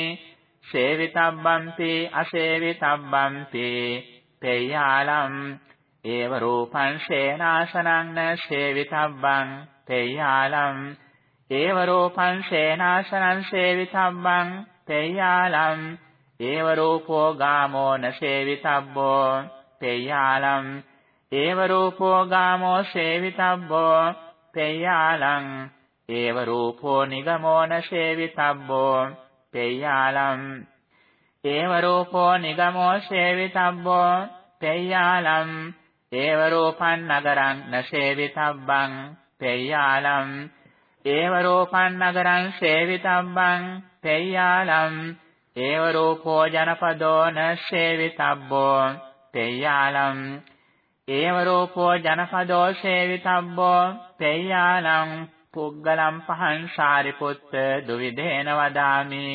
සේවිතබ්බම්පි අසේවිතබ්බම්පි පෙය්‍යාලම් ඒව රූපං සේනාසනං න සේවිතබ්බං. පෙය්‍යාලම් ඒව රූපං සේනාසනං සේවිතබ්බං. පෙය්‍යාලම් ඒව රූපෝ ගාමෝ න සේවිතබ්බෝ. පෙය්‍යාලම් ඒව රූපෝ ගාමෝ සේවිතබ්බෝ. පෙය්‍යාලං ඒව රූපෝ නිගමෝ න සේවිතබ්බෝ. පෙය්‍යාලම් ඒව රූපෝ නිගමෝ සේවිතබ්බෝ පෙය්‍යාලම් ඒව රූපං නගරං නසේවිතබ්බං පෙය්‍යාලම් ඒව රූපං නගරං සේවිතබ්බං පෙය්‍යාලම් ඒව රූපෝ ජනපදෝ නසේවිතබ්බෝ පෙය්‍යාලම් ඒව රූපෝ ජනපදෝ සේවිතබ්බෝ පෙය්‍යාලම් පුග්ගලම් පහං සාරිපුත්ත දුවිදේන වදාමි।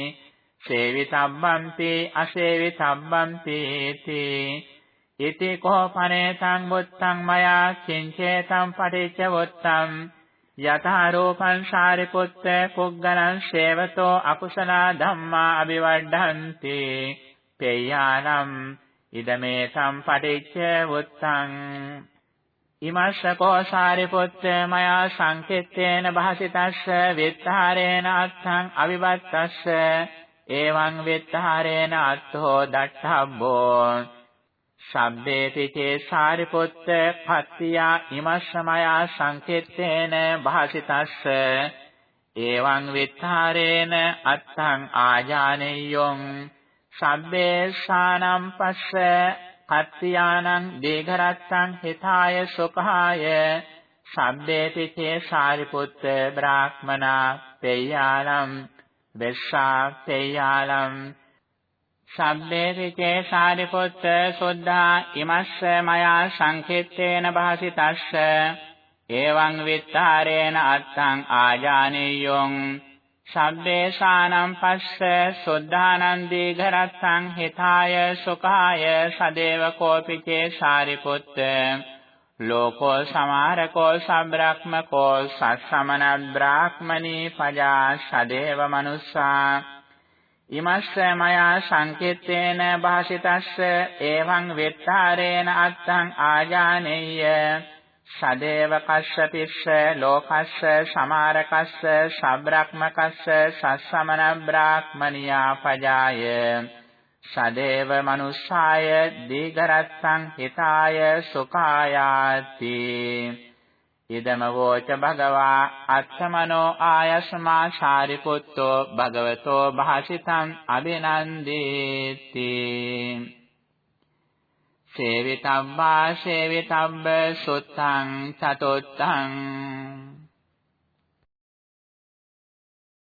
සේවිතබ්බම්පි අසේවිතබ්බම්පි තී ඉති කෝපනේතං බුත්තං මයා කිංචේතං පටිච්ච වුත්තං। යථා රූපං සාරිපුත්ත පුග්ගලං සේවතෝ අකුසල ධම්මා අபிවඩ්ඩಂತಿ පේයානම් ඉදමේ සම්පටිච්ච වුත්තං। ඉමස්සකෝ සාරිපුත්ත මයා සංකෙත්තේන භාසිතස්ස විත්තරේන අත්තං අවිවත්තස්ස එවං විත්තරේන අත්තෝ දට්ඨබ්බෝ සබ්බේති චේ සාරිපුත්ත පත්තියා ඉමස්සමයා සංකෙත්තේන භාසිතස්ස එවං විත්තරේන අත්තං ආජානෙය්‍යොං සබ්බේ ශානම් පස්ස පත්තියානං දීඝරත්තං හිතාය සුඛාය සබ්බේති චේ සාරිපුත්ත බ්‍රාහ්මනා පේයාලම් වෙස්සා පේයාලම් සබ්බේති චේ සාරිපුත්ත සුද්ධා ඉමස්ස මයා සංකිට්ඨේන භාසිතස්ස එවං විත්තරේන අත්තං ආජානියොං සබ්බේසානම් පස්ස සුද්ධානන්දී ඝරත්තං හිතාය සුඛාය සදේව කෝපිචේ සාරිපුත්ත ලෝකෝ සමාරකෝ සබ්‍රාහ්මකෝ සස්සමන බ්‍රාහ්මනී පජා සදේව මනුස්සා ඉමස්ස මයා සංකිට්ඨේන භාසිතස්ස එවං වෙත්තාරේන අත්තං ආජානෙය්‍ය සදේව කස්සපිස්ස ලෝකස්ස සමාරකස්ස සබ්‍රක්මකස්ස සස්සමන බ්‍රාහ්මනියා පජාය. සදේව මනුස්සාය දීඝරත්තං හිතාය සුඛායාති. ඉදම වෝච භගවා අත්තමනෝ ආයස්මා ශාරිපුත්තෝ භගවතෝ භාසිතං අබිනන්දේති සේවිතබ්බා සේවිතබ්බ සුත්තං චතුත්තං